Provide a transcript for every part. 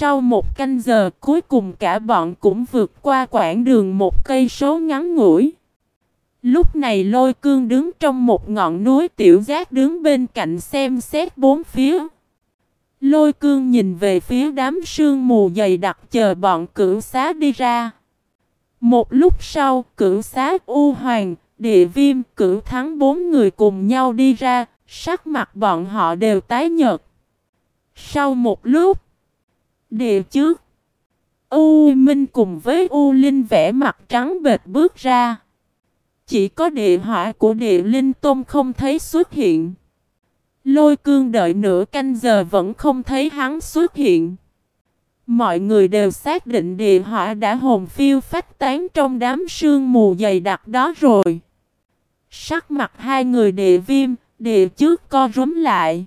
Sau một canh giờ cuối cùng cả bọn cũng vượt qua quãng đường một cây số ngắn ngủi. Lúc này lôi cương đứng trong một ngọn núi tiểu giác đứng bên cạnh xem xét bốn phía. Lôi cương nhìn về phía đám sương mù dày đặc chờ bọn cửu xá đi ra. Một lúc sau, cửu xá U Hoàng, địa viêm, cửu thắng bốn người cùng nhau đi ra, sắc mặt bọn họ đều tái nhợt. Sau một lúc, đều trước, U Minh cùng với U Linh vẽ mặt trắng bệt bước ra. Chỉ có địa hỏa của địa linh tôn không thấy xuất hiện. Lôi cương đợi nửa canh giờ vẫn không thấy hắn xuất hiện. Mọi người đều xác định địa hỏa đã hồn phiêu phách tán trong đám sương mù dày đặc đó rồi. Sắc mặt hai người địa viêm, địa trước co rúm lại.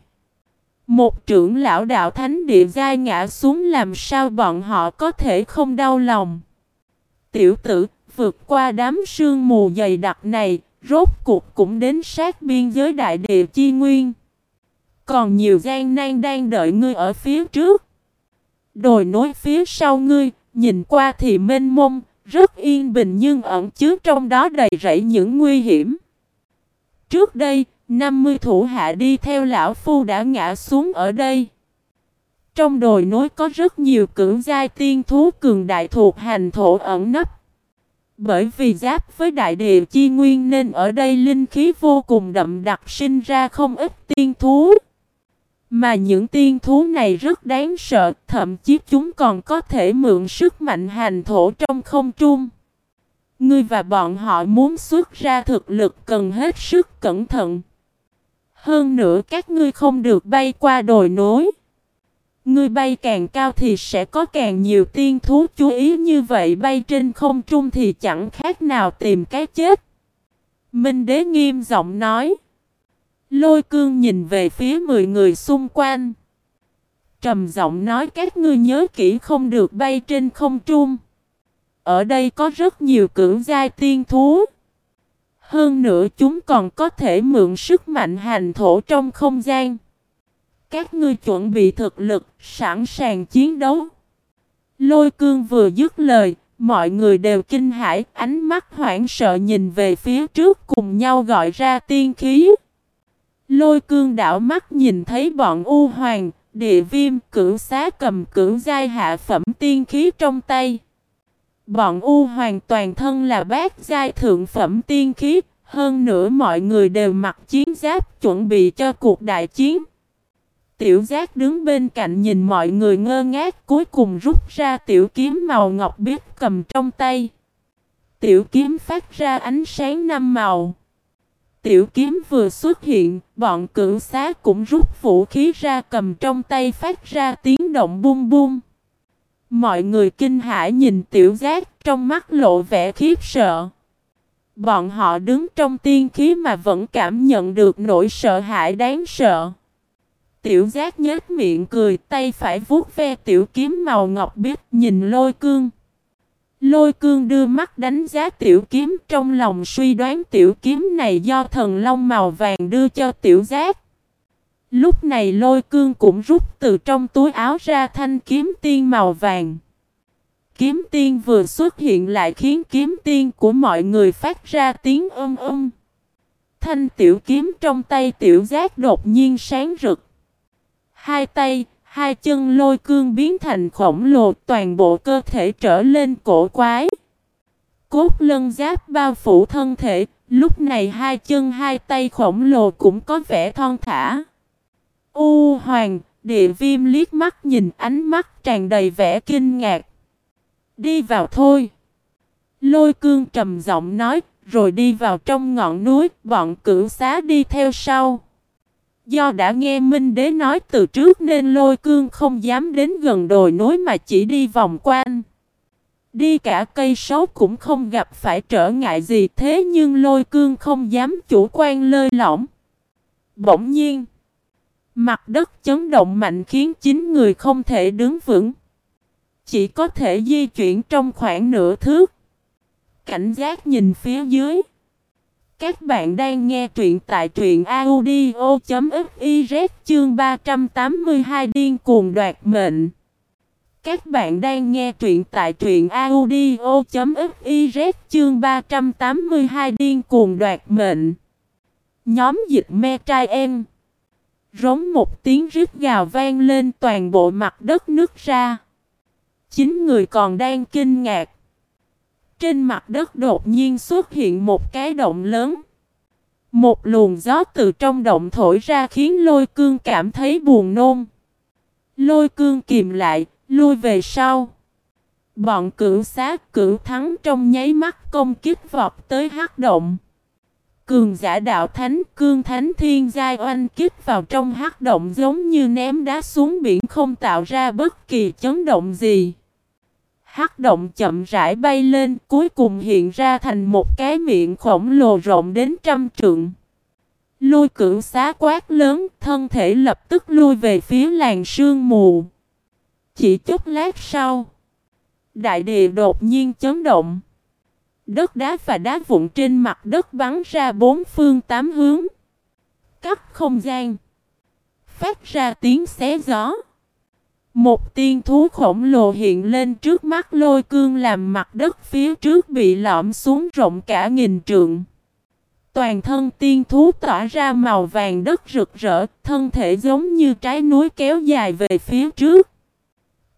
Một trưởng lão đạo thánh địa giai ngã xuống làm sao bọn họ có thể không đau lòng. Tiểu tử, vượt qua đám sương mù dày đặc này, rốt cuộc cũng đến sát biên giới đại địa chi nguyên. Còn nhiều gian nan đang đợi ngươi ở phía trước. Đồi nối phía sau ngươi, nhìn qua thì mênh mông, rất yên bình nhưng ẩn chứa trong đó đầy rẫy những nguy hiểm. Trước đây, 50 thủ hạ đi theo lão phu đã ngã xuống ở đây. Trong đồi núi có rất nhiều cưỡng giai tiên thú cường đại thuộc hành thổ ẩn nấp. Bởi vì giáp với đại địa chi nguyên nên ở đây linh khí vô cùng đậm đặc sinh ra không ít tiên thú. Mà những tiên thú này rất đáng sợ, thậm chí chúng còn có thể mượn sức mạnh hành thổ trong không trung. Ngươi và bọn họ muốn xuất ra thực lực cần hết sức cẩn thận. Hơn nữa các ngươi không được bay qua đồi nối. Ngươi bay càng cao thì sẽ có càng nhiều tiên thú chú ý, như vậy bay trên không trung thì chẳng khác nào tìm cái chết. Minh đế nghiêm giọng nói. Lôi cương nhìn về phía 10 người xung quanh. Trầm giọng nói, các ngươi nhớ kỹ không được bay trên không trung. Ở đây có rất nhiều cưỡng giai tiên thú. Hơn nữa chúng còn có thể mượn sức mạnh hành thổ trong không gian. Các ngươi chuẩn bị thực lực, sẵn sàng chiến đấu. Lôi cương vừa dứt lời, mọi người đều kinh hãi, ánh mắt hoảng sợ nhìn về phía trước cùng nhau gọi ra tiên khí. Lôi cương đảo mắt nhìn thấy bọn U Hoàng, địa viêm, cửu xá cầm cửu giai hạ phẩm tiên khí trong tay. Bọn U hoàn toàn thân là bát giai thượng phẩm tiên khí, hơn nữa mọi người đều mặc chiến giáp chuẩn bị cho cuộc đại chiến. Tiểu giác đứng bên cạnh nhìn mọi người ngơ ngác cuối cùng rút ra tiểu kiếm màu ngọc biết cầm trong tay. Tiểu kiếm phát ra ánh sáng năm màu. Tiểu kiếm vừa xuất hiện, bọn cửu xá cũng rút vũ khí ra cầm trong tay phát ra tiếng động bum bum. Mọi người kinh hãi nhìn tiểu giác, trong mắt lộ vẻ khiếp sợ. Bọn họ đứng trong tiên khí mà vẫn cảm nhận được nỗi sợ hãi đáng sợ. Tiểu giác nhếch miệng cười, tay phải vuốt ve tiểu kiếm màu ngọc biết nhìn lôi cương. Lôi cương đưa mắt đánh giá tiểu kiếm, trong lòng suy đoán tiểu kiếm này do thần long màu vàng đưa cho tiểu giác. Lúc này lôi cương cũng rút từ trong túi áo ra thanh kiếm tiên màu vàng. Kiếm tiên vừa xuất hiện lại khiến kiếm tiên của mọi người phát ra tiếng âm âm. Thanh tiểu kiếm trong tay tiểu giác đột nhiên sáng rực. Hai tay, hai chân lôi cương biến thành khổng lồ toàn bộ cơ thể trở lên cổ quái. Cốt lân giáp bao phủ thân thể, lúc này hai chân hai tay khổng lồ cũng có vẻ thon thả. U hoàng, địa viêm liếc mắt nhìn ánh mắt tràn đầy vẻ kinh ngạc. Đi vào thôi. Lôi cương trầm giọng nói, rồi đi vào trong ngọn núi, bọn cửu xá đi theo sau. Do đã nghe Minh Đế nói từ trước nên lôi cương không dám đến gần đồi núi mà chỉ đi vòng quanh. Đi cả cây số cũng không gặp phải trở ngại gì thế nhưng lôi cương không dám chủ quan lơi lỏng. Bỗng nhiên, mặt đất chấn động mạnh khiến chín người không thể đứng vững. Chỉ có thể di chuyển trong khoảng nửa thước. Cảnh giác nhìn phía dưới. Các bạn đang nghe truyện tại truyện audio.fiz chương 382 điên cuồng đoạt mệnh. Các bạn đang nghe truyện tại truyện audio.fiz chương 382 điên cuồng đoạt mệnh. Nhóm dịch me trai em. Rống một tiếng rít gào vang lên toàn bộ mặt đất nứt ra. Chính người còn đang kinh ngạc. Trên mặt đất đột nhiên xuất hiện một cái động lớn. Một luồng gió từ trong động thổi ra khiến lôi cương cảm thấy buồn nôn. Lôi cương kìm lại, lui về sau. Bọn cửu sát cửu thắng trong nháy mắt công kích vọt tới hắc động. Cường giả đạo thánh cương thánh thiên giai oanh kích vào trong hắc động giống như ném đá xuống biển không tạo ra bất kỳ chấn động gì. Hắc động chậm rãi bay lên cuối cùng hiện ra thành một cái miệng khổng lồ rộng đến trăm trượng. Lôi cửu xá quát lớn, thân thể lập tức lui về phía làng sương mù. Chỉ chút lát sau, đại địa đột nhiên chấn động. Đất đá và đá vụn trên mặt đất bắn ra bốn phương tám hướng. Cắt không gian. Phát ra tiếng xé gió. Một tiên thú khổng lồ hiện lên trước mắt lôi cương làm mặt đất phía trước bị lõm xuống rộng cả nghìn trượng. Toàn thân tiên thú tỏa ra màu vàng đất rực rỡ, thân thể giống như trái núi kéo dài về phía trước.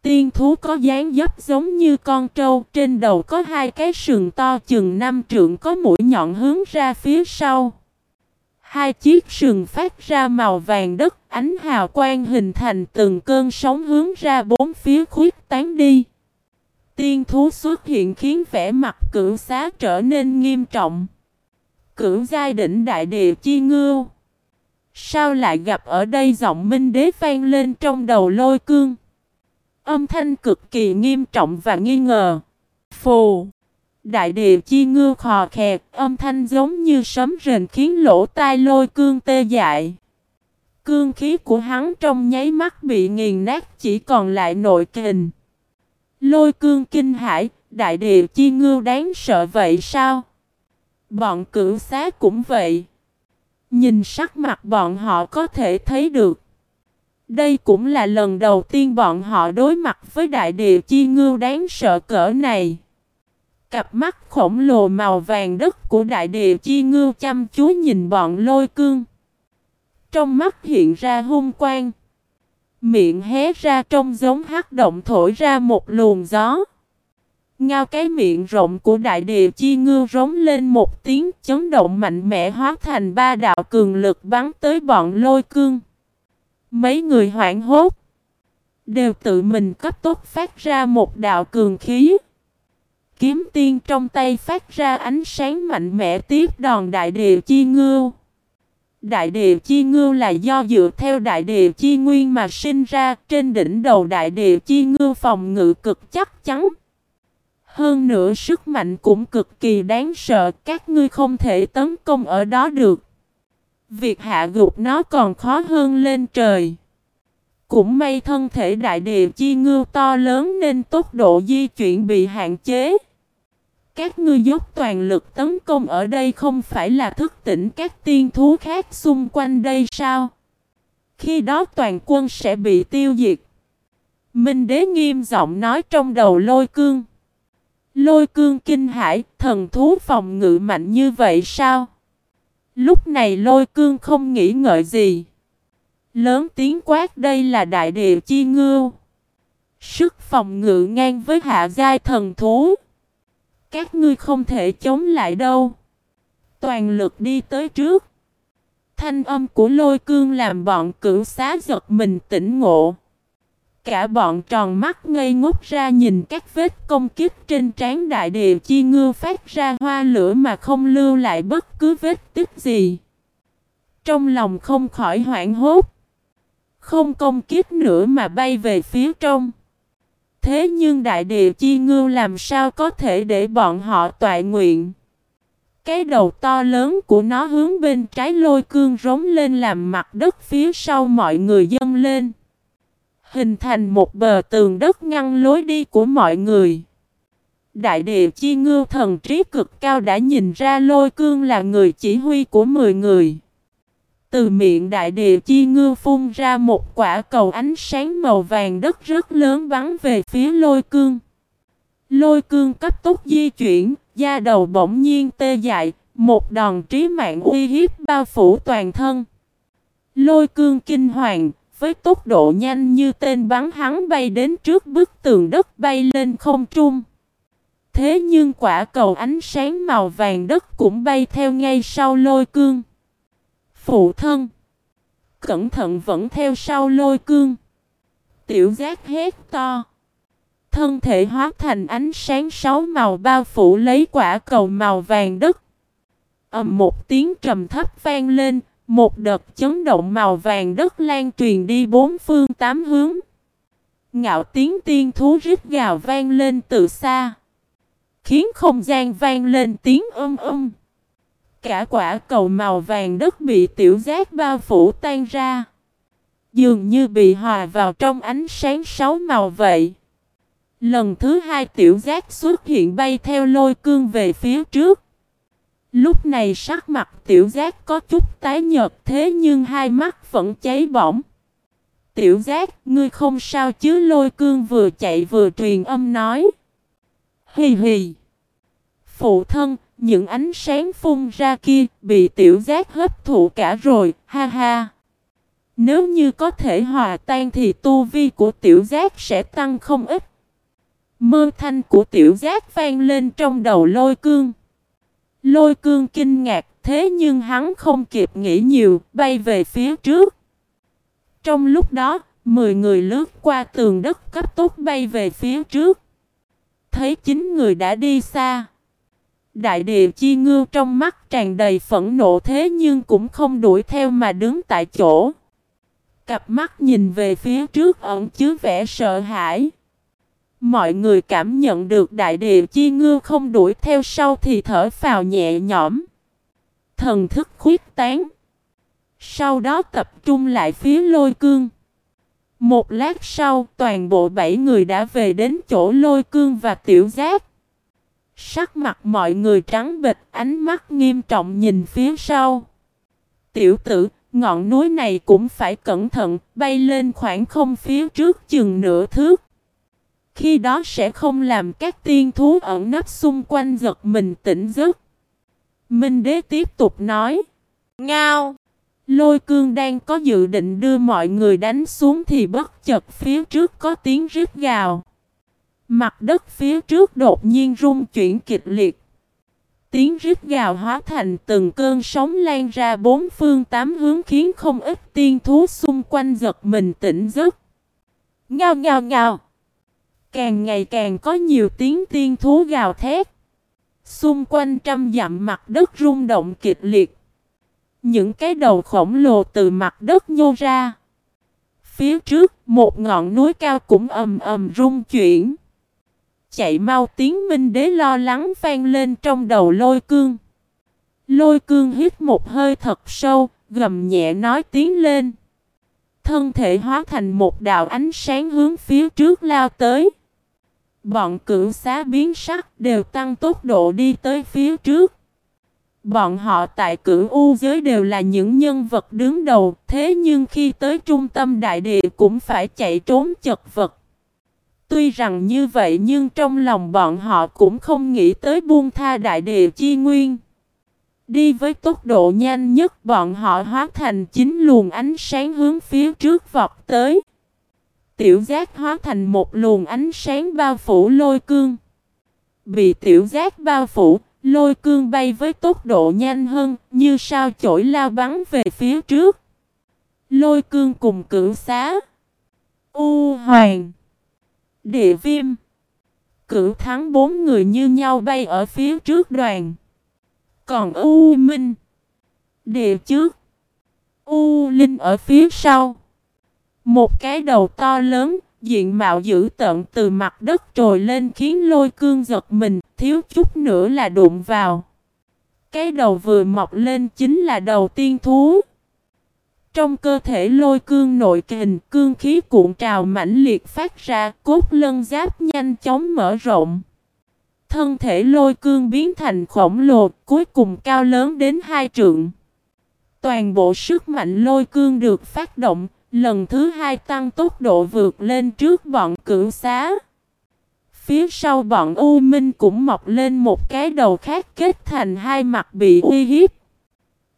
Tiên thú có dáng dấp giống như con trâu, trên đầu có hai cái sừng to chừng năm trượng có mũi nhọn hướng ra phía sau. Hai chiếc sừng phát ra màu vàng đất, ánh hào quang hình thành từng cơn sóng hướng ra bốn phía khuyết tán đi. Tiên thú xuất hiện khiến vẻ mặt cửu xá trở nên nghiêm trọng. Cửu giai đỉnh đại địa chi ngưu. Sao lại gặp ở đây giọng minh đế vang lên trong đầu lôi cương. Âm thanh cực kỳ nghiêm trọng và nghi ngờ. Phù. Đại địa chi ngư khò khẹt, âm thanh giống như sấm rền khiến lỗ tai lôi cương tê dại. Cương khí của hắn trong nháy mắt bị nghiền nát chỉ còn lại nội kình. Lôi cương kinh hãi, đại địa chi ngư đáng sợ vậy sao? Bọn cửu xá cũng vậy. Nhìn sắc mặt bọn họ có thể thấy được. Đây cũng là lần đầu tiên bọn họ đối mặt với đại địa chi ngưu đáng sợ cỡ này. Cặp mắt khổng lồ màu vàng đất của đại địa chi ngưu chăm chú nhìn bọn lôi cương. Trong mắt hiện ra hung quang. Miệng hé ra trông giống hắc động thổi ra một luồng gió. Ngao cái miệng rộng của đại địa chi ngư rống lên một tiếng chấn động mạnh mẽ hóa thành ba đạo cường lực bắn tới bọn lôi cương. Mấy người hoảng hốt. Đều tự mình cấp tốc phát ra một đạo cường khí. Kiếm tiên trong tay phát ra ánh sáng mạnh mẽ tiếp đòn đại địa chi ngưu. Đại địa chi ngưu là do dựa theo đại địa chi nguyên mà sinh ra, trên đỉnh đầu đại địa chi ngưu phòng ngự cực chắc chắn. Hơn nữa sức mạnh cũng cực kỳ đáng sợ, các ngươi không thể tấn công ở đó được. Việc hạ gục nó còn khó hơn lên trời. Cũng may thân thể đại địa chi ngưu to lớn nên tốc độ di chuyển bị hạn chế. Các ngươi dốc toàn lực tấn công ở đây không phải là thức tỉnh các tiên thú khác xung quanh đây sao? Khi đó toàn quân sẽ bị tiêu diệt. Minh đế nghiêm giọng nói trong đầu lôi cương. Lôi cương kinh hải, thần thú phòng ngự mạnh như vậy sao? Lúc này lôi cương không nghĩ ngợi gì. Lớn tiếng quát, đây là đại địa chi ngưu. Sức phòng ngự ngang với hạ giai thần thú. Các ngươi không thể chống lại đâu. Toàn lực đi tới trước. Thanh âm của lôi cương làm bọn cửu xá giật mình tỉnh ngộ. Cả bọn tròn mắt ngây ngốc ra nhìn các vết công kích trên trán đại địa chi ngư phát ra hoa lửa mà không lưu lại bất cứ vết tích gì. Trong lòng không khỏi hoảng hốt. Không công kích nữa mà bay về phía trong. Thế nhưng đại địa chi ngư làm sao có thể để bọn họ tọa nguyện. Cái đầu to lớn của nó hướng bên trái lôi cương rống lên làm mặt đất phía sau mọi người dâng lên. Hình thành một bờ tường đất ngăn lối đi của mọi người. Đại địa chi ngư thần trí cực cao đã nhìn ra lôi cương là người chỉ huy của 10 người. từ miệng đại địa chi ngư phun ra một quả cầu ánh sáng màu vàng đất rất lớn bắn về phía lôi cương. Lôi cương cấp tốc di chuyển, da đầu bỗng nhiên tê dại, một đòn trí mạng uy hiếp bao phủ toàn thân. Lôi cương kinh hoàng, với tốc độ nhanh như tên bắn hắn bay đến trước bức tường đất bay lên không trung. Thế nhưng quả cầu ánh sáng màu vàng đất cũng bay theo ngay sau lôi cương. Phụ thân. Cẩn thận vẫn theo sau lôi cương. Tiểu giác hét to. Thân thể hóa thành ánh sáng sáu màu bao phủ lấy quả cầu màu vàng đất. ầm một tiếng trầm thấp vang lên, một đợt chấn động màu vàng đất lan truyền đi bốn phương tám hướng. Ngạo tiếng tiên thú rít gào vang lên từ xa. Khiến không gian vang lên tiếng âm âm. Cả quả cầu màu vàng đất bị tiểu giác bao phủ tan ra. Dường như bị hòa vào trong ánh sáng sáu màu vậy. Lần thứ hai tiểu giác xuất hiện bay theo lôi cương về phía trước. Lúc này sắc mặt tiểu giác có chút tái nhợt thế nhưng hai mắt vẫn cháy bỏng. Tiểu giác, ngươi không sao chứ lôi cương vừa chạy vừa truyền âm nói. Hì hì. Phụ thân, những ánh sáng phun ra kia bị tiểu giác hấp thụ cả rồi, ha ha. Nếu như có thể hòa tan thì tu vi của tiểu giác sẽ tăng không ít. Mơ thanh của tiểu giác vang lên trong đầu lôi cương. Lôi cương kinh ngạc thế nhưng hắn không kịp nghĩ nhiều, bay về phía trước. Trong lúc đó, 10 người lướt qua tường đất cấp tốc bay về phía trước. Thấy chín người đã đi xa. Đại địa chi ngư trong mắt tràn đầy phẫn nộ thế nhưng cũng không đuổi theo mà đứng tại chỗ. Cặp mắt nhìn về phía trước ẩn chứa vẻ sợ hãi. Mọi người cảm nhận được đại địa chi ngư không đuổi theo sau thì thở phào nhẹ nhõm. Thần thức khuyết tán. Sau đó tập trung lại phía lôi cương. Một lát sau toàn bộ bảy người đã về đến chỗ lôi cương và tiểu giác. Sắc mặt mọi người trắng bệch ánh mắt nghiêm trọng nhìn phía sau. Tiểu tử, ngọn núi này cũng phải cẩn thận, bay lên khoảng không phía trước chừng nửa thước. Khi đó sẽ không làm các tiên thú ẩn nấp xung quanh giật mình tỉnh giấc. Minh đế tiếp tục nói. Ngao! Lôi cương đang có dự định đưa mọi người đánh xuống thì bất chợt phía trước có tiếng rít gào. Mặt đất phía trước đột nhiên rung chuyển kịch liệt. Tiếng rít gào hóa thành từng cơn sóng lan ra bốn phương tám hướng khiến không ít tiên thú xung quanh giật mình tỉnh giấc. Ngao ngao ngao. Càng ngày càng có nhiều tiếng tiên thú gào thét. Xung quanh trăm dặm mặt đất rung động kịch liệt. Những cái đầu khổng lồ từ mặt đất nhô ra. Phía trước, một ngọn núi cao cũng ầm ầm rung chuyển. Chạy mau tiếng minh đế lo lắng vang lên trong đầu lôi cương. Lôi cương hít một hơi thật sâu, gầm nhẹ nói tiếng lên. Thân thể hóa thành một đạo ánh sáng hướng phía trước lao tới. Bọn cửu xá biến sắc đều tăng tốc độ đi tới phía trước. Bọn họ tại cửu u giới đều là những nhân vật đứng đầu, thế nhưng khi tới trung tâm đại địa cũng phải chạy trốn chật vật. Tuy rằng như vậy nhưng trong lòng bọn họ cũng không nghĩ tới buông tha đại địa chi nguyên. Đi với tốc độ nhanh nhất bọn họ hóa thành chính luồng ánh sáng hướng phía trước vọt tới. Tiểu giác hóa thành một luồng ánh sáng bao phủ lôi cương. Bị tiểu giác bao phủ, lôi cương bay với tốc độ nhanh hơn, như sao chổi lao bắn về phía trước. Lôi cương cùng cửu xá. U hoàng. Địa viêm. Cửu thắng bốn người như nhau bay ở phía trước đoàn. Còn U Minh. Địa trước. U Linh ở phía sau. Một cái đầu to lớn, diện mạo dữ tợn từ mặt đất trồi lên khiến lôi cương giật mình, thiếu chút nữa là đụng vào. Cái đầu vừa mọc lên chính là đầu tiên thú. Trong cơ thể lôi cương nội kình, cương khí cuộn trào mãnh liệt phát ra, cốt lân giáp nhanh chóng mở rộng. Thân thể lôi cương biến thành khổng lồ, cuối cùng cao lớn đến hai trượng. Toàn bộ sức mạnh lôi cương được phát động, lần thứ hai tăng tốc độ vượt lên trước bọn cửu xá. Phía sau bọn U Minh cũng mọc lên một cái đầu khác kết thành hai mặt bị uy hiếp.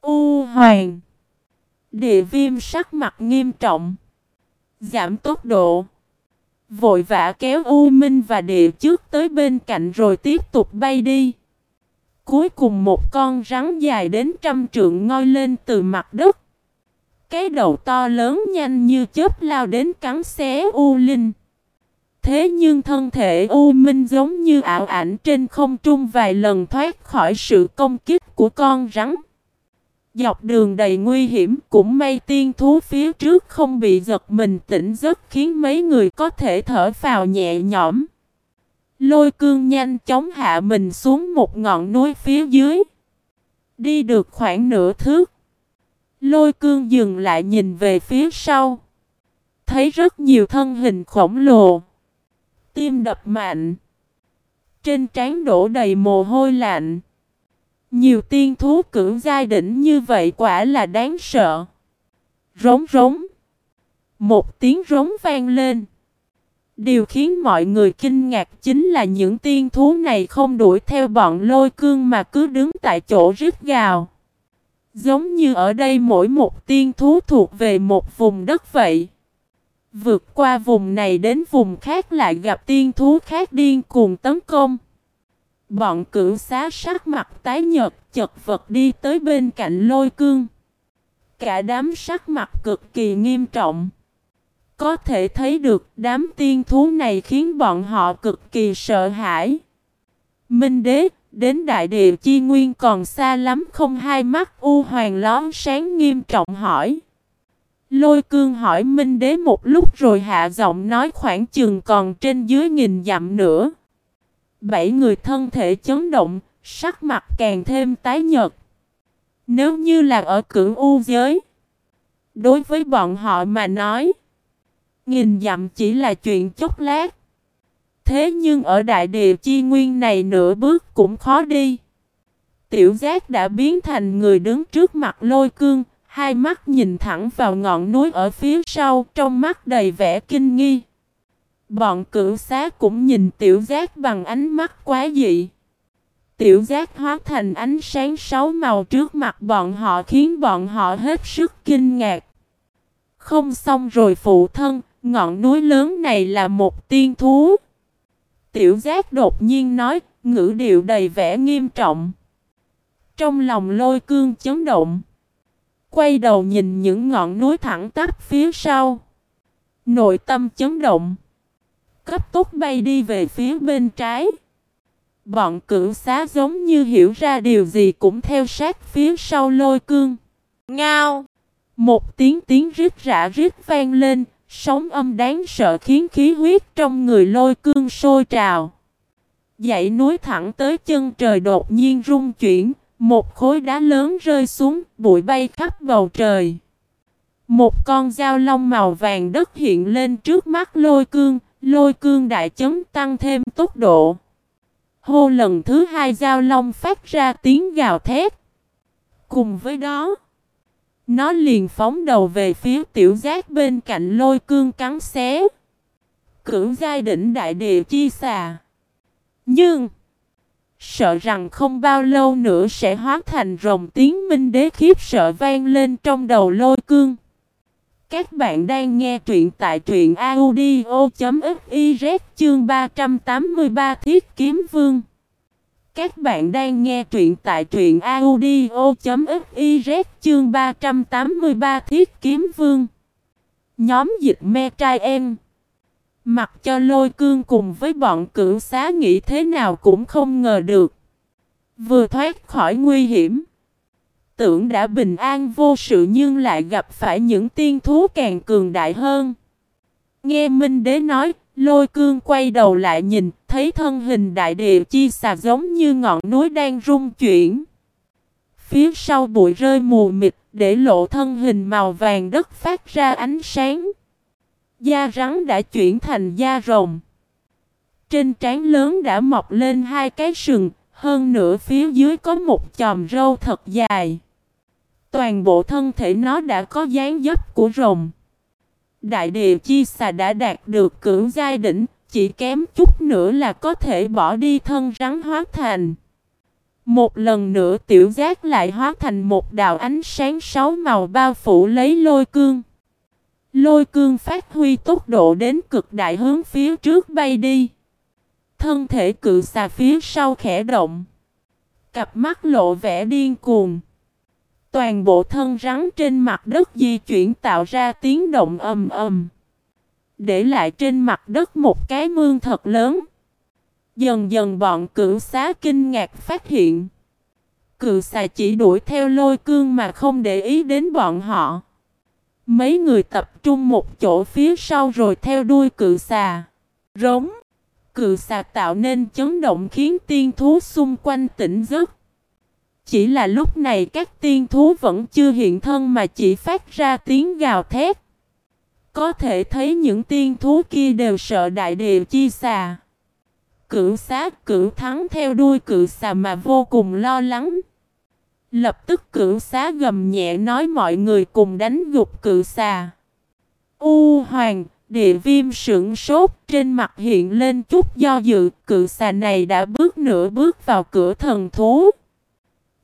U Hoàng. Địa viêm sắc mặt nghiêm trọng. Giảm tốc độ. Vội vã kéo U Minh và địa trước tới bên cạnh rồi tiếp tục bay đi. Cuối cùng một con rắn dài đến trăm trượng ngoi lên từ mặt đất. Cái đầu to lớn nhanh như chớp lao đến cắn xé U Linh Thế nhưng thân thể U Minh giống như ảo ảnh trên không trung vài lần thoát khỏi sự công kích của con rắn. Dọc đường đầy nguy hiểm cũng may tiên thú phía trước không bị giật mình tỉnh giấc khiến mấy người có thể thở phào nhẹ nhõm. Lôi cương nhanh chóng hạ mình xuống một ngọn núi phía dưới. Đi được khoảng nửa thước. Lôi cương dừng lại nhìn về phía sau. Thấy rất nhiều thân hình khổng lồ. Tim đập mạnh. Trên trán đổ đầy mồ hôi lạnh. Nhiều tiên thú cưỡng giai đỉnh như vậy quả là đáng sợ. Rống rống. Một tiếng rống vang lên. Điều khiến mọi người kinh ngạc chính là những tiên thú này không đuổi theo bọn lôi cương mà cứ đứng tại chỗ rít gào. Giống như ở đây mỗi một tiên thú thuộc về một vùng đất vậy. Vượt qua vùng này đến vùng khác lại gặp tiên thú khác điên cuồng tấn công. Bọn cửu xá sắc mặt tái nhợt chật vật đi tới bên cạnh lôi cương. Cả đám sắc mặt cực kỳ nghiêm trọng. Có thể thấy được đám tiên thú này khiến bọn họ cực kỳ sợ hãi. Minh đế, đến đại địa chi nguyên còn xa lắm không hai mắt u hoàng lón sáng nghiêm trọng hỏi. Lôi cương hỏi Minh đế một lúc rồi hạ giọng nói khoảng chừng còn trên dưới nghìn dặm nữa. Bảy người thân thể chấn động, sắc mặt càng thêm tái nhợt. Nếu như là ở cửu u giới, đối với bọn họ mà nói, nghìn dặm chỉ là chuyện chốc lát. Thế nhưng ở đại địa chi nguyên này nửa bước cũng khó đi. Tiểu giác đã biến thành người đứng trước mặt lôi cương, hai mắt nhìn thẳng vào ngọn núi ở phía sau, trong mắt đầy vẻ kinh nghi. Bọn cửu xá cũng nhìn tiểu giác bằng ánh mắt quá dị. Tiểu giác hóa thành ánh sáng sáu màu trước mặt bọn họ khiến bọn họ hết sức kinh ngạc. Không xong rồi phụ thân, ngọn núi lớn này là một tiên thú. Tiểu giác đột nhiên nói, ngữ điệu đầy vẻ nghiêm trọng. Trong lòng lôi cương chấn động. Quay đầu nhìn những ngọn núi thẳng tắp phía sau. Nội tâm chấn động. Cấp tốc bay đi về phía bên trái. Bọn cửu xá giống như hiểu ra điều gì cũng theo sát phía sau lôi cương. Ngao! Một tiếng tiếng rít rã rít vang lên, sóng âm đáng sợ khiến khí huyết trong người lôi cương sôi trào. Dãy núi thẳng tới chân trời đột nhiên rung chuyển, một khối đá lớn rơi xuống, bụi bay khắp bầu trời. Một con dao long màu vàng đất hiện lên trước mắt lôi cương, lôi cương đại chấn tăng thêm tốc độ. Hô lần thứ hai dao long phát ra tiếng gào thét. Cùng với đó, nó liền phóng đầu về phía tiểu giác bên cạnh lôi cương cắn xé. Cửu giai đỉnh đại địa chi xà. Nhưng, sợ rằng không bao lâu nữa sẽ hóa thành rồng tiếng minh đế khiếp sợ vang lên trong đầu lôi cương. Các bạn đang nghe truyện tại truyện audio.fiz chương 383 Thiết Kiếm Vương. Các bạn đang nghe truyện tại truyện audio.fiz chương 383 Thiết Kiếm Vương. Nhóm dịch me trai em. Mặc cho lôi cương cùng với bọn cửu xá nghĩ thế nào cũng không ngờ được. Vừa thoát khỏi nguy hiểm. Tưởng đã bình an vô sự nhưng lại gặp phải những tiên thú càng cường đại hơn. Nghe Minh Đế nói, lôi cương quay đầu lại nhìn, thấy thân hình đại địa chi xà giống như ngọn núi đang rung chuyển. Phía sau bụi rơi mù mịt, để lộ thân hình màu vàng đất phát ra ánh sáng. Da rắn đã chuyển thành da rồng. Trên trán lớn đã mọc lên hai cái sừng, hơn nữa phía dưới có một chòm râu thật dài. Toàn bộ thân thể nó đã có dáng dấp của rồng. Đại địa chi xà đã đạt được cưỡng giai đỉnh, chỉ kém chút nữa là có thể bỏ đi thân rắn hóa thành. Một lần nữa tiểu giác lại hóa thành một đạo ánh sáng sáu màu bao phủ lấy lôi cương. Lôi cương phát huy tốc độ đến cực đại hướng phía trước bay đi. Thân thể cự xà phía sau khẽ động. Cặp mắt lộ vẻ điên cuồng. Toàn bộ thân rắn trên mặt đất di chuyển tạo ra tiếng động ầm ầm. Để lại trên mặt đất một cái mương thật lớn. Dần dần bọn cửu xá kinh ngạc phát hiện. Cự xà chỉ đuổi theo lôi cương mà không để ý đến bọn họ. Mấy người tập trung một chỗ phía sau rồi theo đuôi cự xà. Rống. Cự xà tạo nên chấn động khiến tiên thú xung quanh tỉnh giấc. Chỉ là lúc này các tiên thú vẫn chưa hiện thân mà chỉ phát ra tiếng gào thét. Có thể thấy những tiên thú kia đều sợ đại địa chi xà. Cửu sát cửu thắng theo đuôi cự xà mà vô cùng lo lắng. Lập tức cửu xá gầm nhẹ nói mọi người cùng đánh gục cự xà. U hoàng, địa viêm sững sốt trên mặt hiện lên chút do dự. Cự xà này đã bước nửa bước vào cửa thần thú.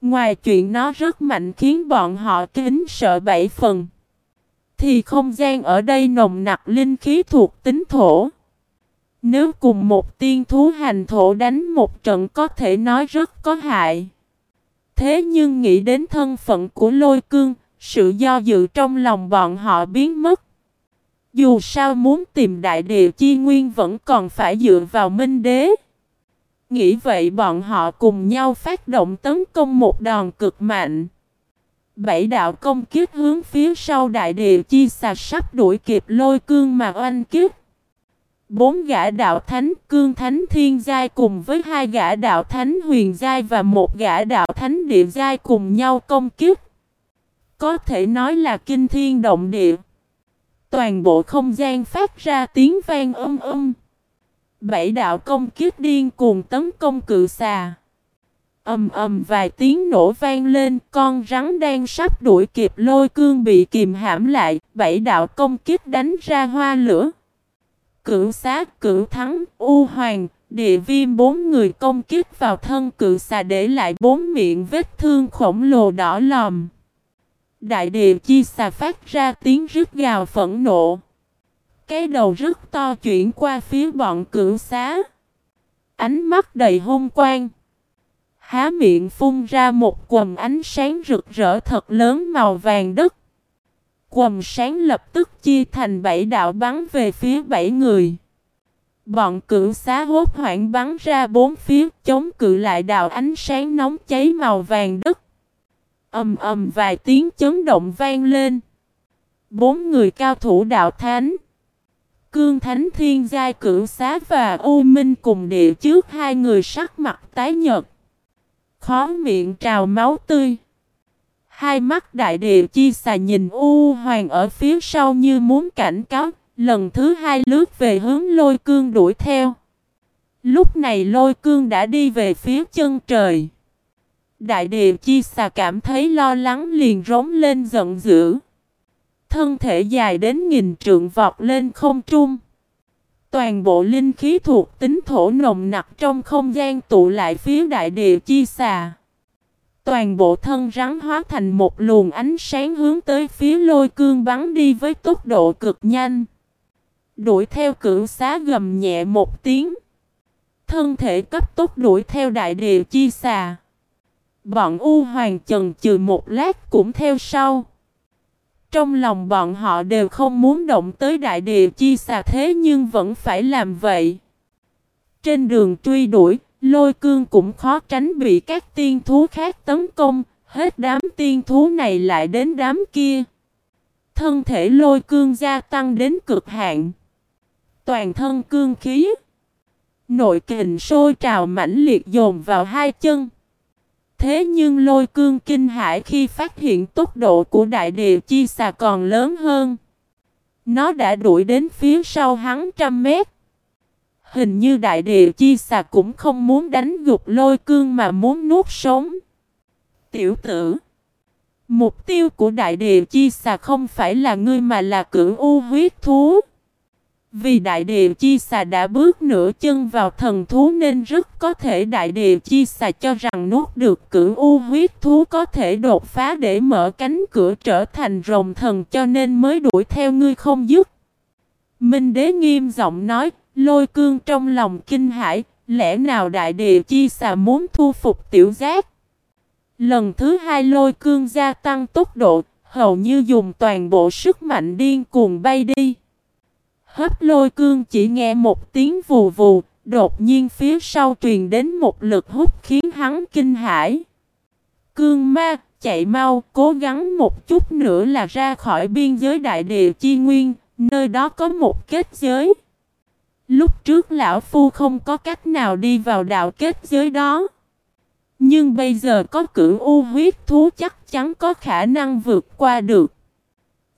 Ngoài chuyện nó rất mạnh khiến bọn họ kính sợ bảy phần. Thì không gian ở đây nồng nặc linh khí thuộc tính thổ. Nếu cùng một tiên thú hành thổ đánh một trận có thể nói rất có hại. Thế nhưng nghĩ đến thân phận của lôi cương, sự do dự trong lòng bọn họ biến mất. Dù sao muốn tìm đại địa chi nguyên vẫn còn phải dựa vào minh đế. Nghĩ vậy bọn họ cùng nhau phát động tấn công một đòn cực mạnh. Bảy đạo công kiếp hướng phía sau đại địa chi xà sắp đuổi kịp lôi cương mà oanh kiếp. Bốn gã đạo thánh, cương thánh thiên giai cùng với hai gã đạo thánh huyền giai và một gã đạo thánh địa giai cùng nhau công kiếp. Có thể nói là kinh thiên động địa. Toàn bộ không gian phát ra tiếng vang âm âm. Bảy đạo công kiếp điên cuồng tấn công cự xà. Ầm ầm vài tiếng nổ vang lên, con rắn đang sắp đuổi kịp lôi cương bị kìm hãm lại, bảy đạo công kiếp đánh ra hoa lửa. Cửu sát, cửu thắng, u hoàng, địa viêm bốn người công kiếp vào thân cự xà để lại bốn miệng vết thương khổng lồ đỏ lòm. Đại địa chi xà phát ra tiếng rít gào phẫn nộ. Cái đầu rất to chuyển qua phía bọn cửu xá. Ánh mắt đầy hung quang. Há miệng phun ra một quầm ánh sáng rực rỡ thật lớn màu vàng đất. Quầm sáng lập tức chia thành bảy đạo bắn về phía bảy người. Bọn cửu xá hốt hoảng bắn ra bốn phía, chống cự lại đạo ánh sáng nóng cháy màu vàng đất. ầm ầm vài tiếng chấn động vang lên. Bốn người cao thủ đạo thánh. Cương Thánh Thiên Giai Cửu Xá và U Minh cùng địa trước hai người sắc mặt tái nhợt. Khó miệng trào máu tươi. Hai mắt đại địa chi xà nhìn U Hoàng ở phía sau như muốn cảnh cáo, lần thứ hai lướt về hướng lôi cương đuổi theo. Lúc này lôi cương đã đi về phía chân trời. Đại địa chi xà cảm thấy lo lắng liền rống lên giận dữ. Thân thể dài đến nghìn trượng vọt lên không trung. Toàn bộ linh khí thuộc tính thổ nồng nặc trong không gian tụ lại phía đại địa chi xà. Toàn bộ thân rắn hóa thành một luồng ánh sáng hướng tới phía lôi cương bắn đi với tốc độ cực nhanh. Đuổi theo cửu xá gầm nhẹ một tiếng. Thân thể cấp tốc đuổi theo đại địa chi xà. Bọn U Hoàng chần chừ một lát cũng theo sau. Trong lòng bọn họ đều không muốn động tới đại địa chi xà thế nhưng vẫn phải làm vậy. Trên đường truy đuổi, Lôi cương cũng khó tránh bị các tiên thú khác tấn công, hết đám tiên thú này lại đến đám kia. Thân thể lôi cương gia tăng đến cực hạn. Toàn thân cương khí. Nội kình sôi trào mãnh liệt dồn vào hai chân. Thế nhưng lôi cương kinh hãi khi phát hiện tốc độ của đại địa chi xà còn lớn hơn. Nó đã đuổi đến phía sau hắn trăm mét. Hình như đại địa chi xà cũng không muốn đánh gục lôi cương mà muốn nuốt sống. Tiểu tử. Mục tiêu của đại địa chi xà không phải là ngươi mà là cửu u huyết thú. Vì đại địa chi xà đã bước nửa chân vào thần thú nên rất có thể đại địa chi xà cho rằng nuốt được cửu u huyết thú có thể đột phá để mở cánh cửa trở thành rồng thần cho nên mới đuổi theo ngươi không dứt. Minh đế nghiêm giọng nói, lôi cương trong lòng kinh hãi, lẽ nào đại địa chi xà muốn thu phục tiểu giác? Lần thứ hai lôi cương gia tăng tốc độ, hầu như dùng toàn bộ sức mạnh điên cuồng bay đi. Hấp lôi cương chỉ nghe một tiếng vù vù, đột nhiên phía sau truyền đến một lực hút khiến hắn kinh hãi. Cương ma, chạy mau, cố gắng một chút nữa là ra khỏi biên giới đại địa chi nguyên, nơi đó có một kết giới. Lúc trước lão phu không có cách nào đi vào đạo kết giới đó. Nhưng bây giờ có cửu u huyết thú chắc chắn có khả năng vượt qua được.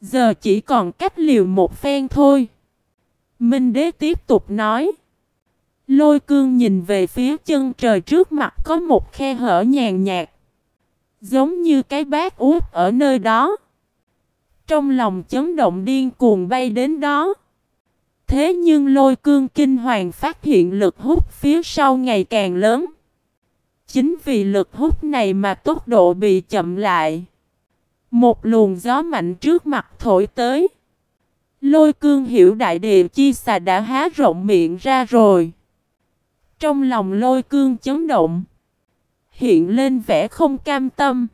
Giờ chỉ còn cách liều một phen thôi. Minh đế tiếp tục nói. Lôi cương nhìn về phía chân trời trước mặt có một khe hở nhàn nhạt. Giống như cái bát út ở nơi đó. Trong lòng chấn động điên cuồng bay đến đó. Thế nhưng lôi cương kinh hoàng phát hiện lực hút phía sau ngày càng lớn. Chính vì lực hút này mà tốc độ bị chậm lại. Một luồng gió mạnh trước mặt thổi tới. Lôi cương hiểu đại địa chi xà đã há rộng miệng ra rồi. Trong lòng lôi cương chấn động. Hiện lên vẻ không cam tâm.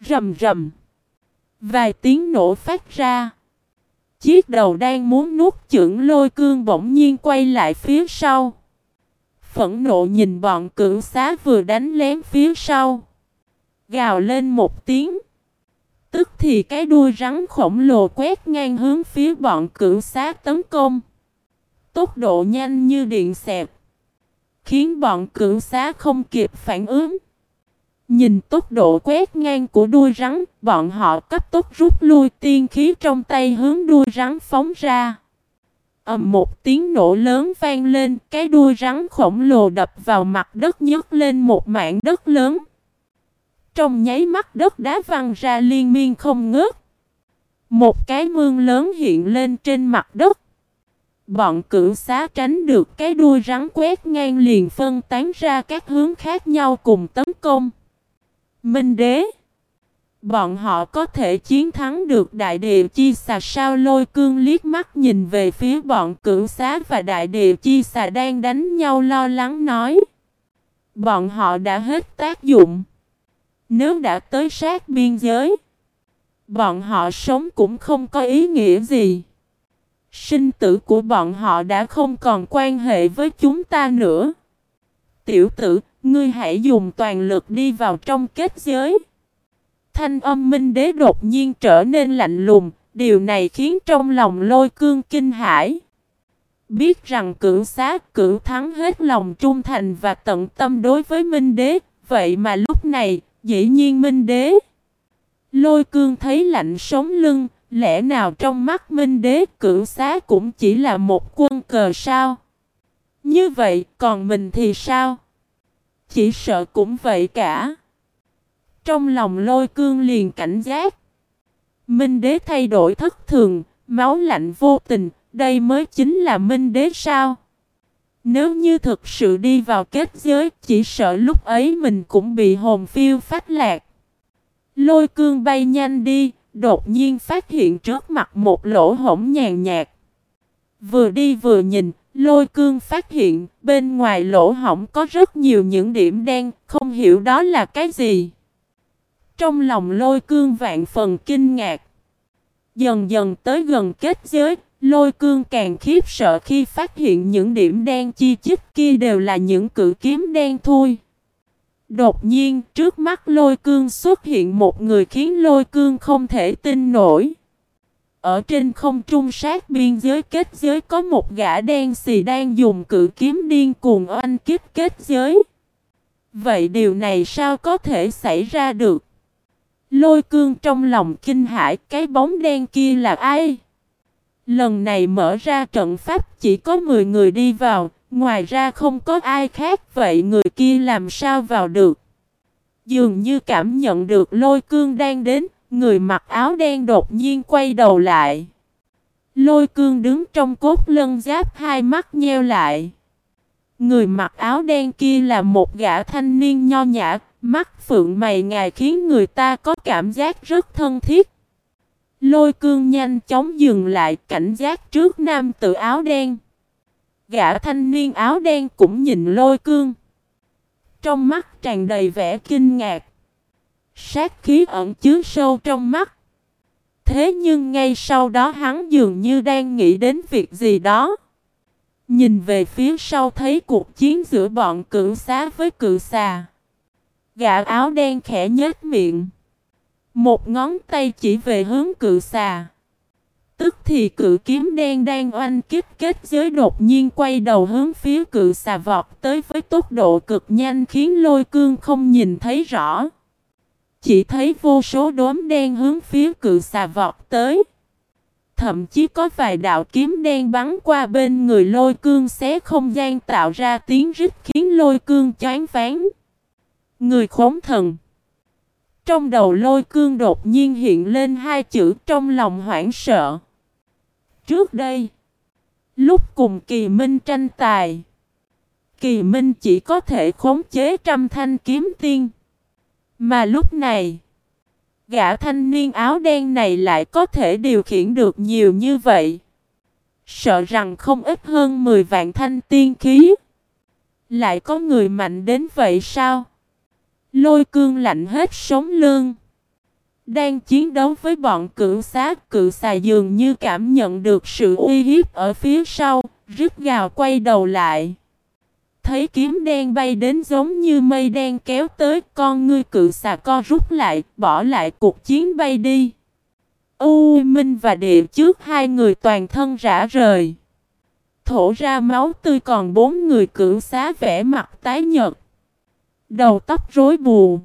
Rầm rầm. Vài tiếng nổ phát ra. Chiếc đầu đang muốn nuốt chửng lôi cương bỗng nhiên quay lại phía sau. Phẫn nộ nhìn bọn cưỡng xá vừa đánh lén phía sau. Gào lên một tiếng. Tức thì cái đuôi rắn khổng lồ quét ngang hướng phía bọn cưỡng xá tấn công. Tốc độ nhanh như điện xẹp. Khiến bọn cưỡng xá không kịp phản ứng. Nhìn tốc độ quét ngang của đuôi rắn, bọn họ cấp tốc rút lui tiên khí trong tay hướng đuôi rắn phóng ra. ầm một tiếng nổ lớn vang lên, cái đuôi rắn khổng lồ đập vào mặt đất nhấc lên một mảng đất lớn. Trong nháy mắt đất đá văng ra liên miên không ngớt. Một cái mương lớn hiện lên trên mặt đất. Bọn cửu xá tránh được cái đuôi rắn quét ngang liền phân tán ra các hướng khác nhau cùng tấn công. Minh đế, Bọn họ có thể chiến thắng được đại địa chi xà sao lôi cương liếc mắt nhìn về phía bọn cửu xá và đại địa chi xà đang đánh nhau lo lắng nói. Bọn họ đã hết tác dụng. Nếu đã tới sát biên giới, bọn họ sống cũng không có ý nghĩa gì. Sinh tử của bọn họ đã không còn quan hệ với chúng ta nữa. Tiểu tử, ngươi hãy dùng toàn lực đi vào trong kết giới. Thanh âm minh đế đột nhiên trở nên lạnh lùng, điều này khiến trong lòng lôi cương kinh hãi. Biết rằng cửu sát cửu thắng hết lòng trung thành và tận tâm đối với minh đế, vậy mà lúc này, dĩ nhiên minh đế. Lôi cương thấy lạnh sống lưng, lẽ nào trong mắt minh đế cửu xá cũng chỉ là một quân cờ sao? Như vậy còn mình thì sao? Chỉ sợ cũng vậy cả. Trong lòng lôi cương liền cảnh giác. Minh đế thay đổi thất thường, máu lạnh vô tình, đây mới chính là minh đế sao? Nếu như thực sự đi vào kết giới, chỉ sợ lúc ấy mình cũng bị hồn phiêu phát lạc. Lôi cương bay nhanh đi, đột nhiên phát hiện trước mặt một lỗ hổng nhàn nhạt. Vừa đi vừa nhìn, lôi cương phát hiện bên ngoài lỗ hổng có rất nhiều những điểm đen, không hiểu đó là cái gì. Trong lòng lôi cương vạn phần kinh ngạc. Dần dần tới gần kết giới, lôi cương càng khiếp sợ khi phát hiện những điểm đen chi chít kia đều là những cự kiếm đen thui. Đột nhiên, trước mắt lôi cương xuất hiện một người khiến lôi cương không thể tin nổi. Ở trên không trung sát biên giới kết giới có một gã đen xì đang dùng cự kiếm điên cuồng oanh kích kết giới. Vậy điều này sao có thể xảy ra được? Lôi cương trong lòng kinh hãi cái bóng đen kia là ai? Lần này mở ra trận pháp chỉ có 10 người đi vào, ngoài ra không có ai khác vậy người kia làm sao vào được? Dường như cảm nhận được lôi cương đang đến, người mặc áo đen đột nhiên quay đầu lại. Lôi cương đứng trong cốt lân giáp hai mắt nheo lại. Người mặc áo đen kia là một gã thanh niên nho nhã, mắt phượng mày ngài khiến người ta có cảm giác rất thân thiết. Lôi cương nhanh chóng dừng lại cảnh giác trước nam tự áo đen. Gã thanh niên áo đen cũng nhìn lôi cương. Trong mắt tràn đầy vẻ kinh ngạc. Sát khí ẩn chứa sâu trong mắt. Thế nhưng ngay sau đó hắn dường như đang nghĩ đến việc gì đó. Nhìn về phía sau thấy cuộc chiến giữa bọn cự xá với cự xà. Gã áo đen khẽ nhếch miệng. Một ngón tay chỉ về hướng cự xà. Tức thì cự kiếm đen đang oanh kích kết giới đột nhiên quay đầu hướng phía cự xà vọt tới với tốc độ cực nhanh khiến lôi cương không nhìn thấy rõ. Chỉ thấy vô số đốm đen hướng phía cự xà vọt tới. Thậm chí có vài đạo kiếm đen bắn qua bên người lôi cương xé không gian tạo ra tiếng rít khiến lôi cương choáng váng. Người khốn thần. Trong đầu lôi cương đột nhiên hiện lên hai chữ trong lòng hoảng sợ. Trước đây, lúc cùng kỳ minh tranh tài, kỳ minh chỉ có thể khống chế trăm thanh kiếm tiên. Mà lúc này, gã thanh niên áo đen này lại có thể điều khiển được nhiều như vậy. Sợ rằng không ít hơn 10 vạn thanh tiên khí. Lại có người mạnh đến vậy sao? Lôi cương lạnh hết sống lương. Đang chiến đấu với bọn cự xá, cự xà dường như cảm nhận được sự uy hiếp ở phía sau, rít gào quay đầu lại. Thấy kiếm đen bay đến giống như mây đen kéo tới, con ngươi cự xà co rút lại, bỏ lại cuộc chiến bay đi. U Minh và Địa trước hai người toàn thân rã rời. Thổ ra máu tươi còn bốn người cự xá vẻ mặt tái nhợt. Đầu tóc rối bù.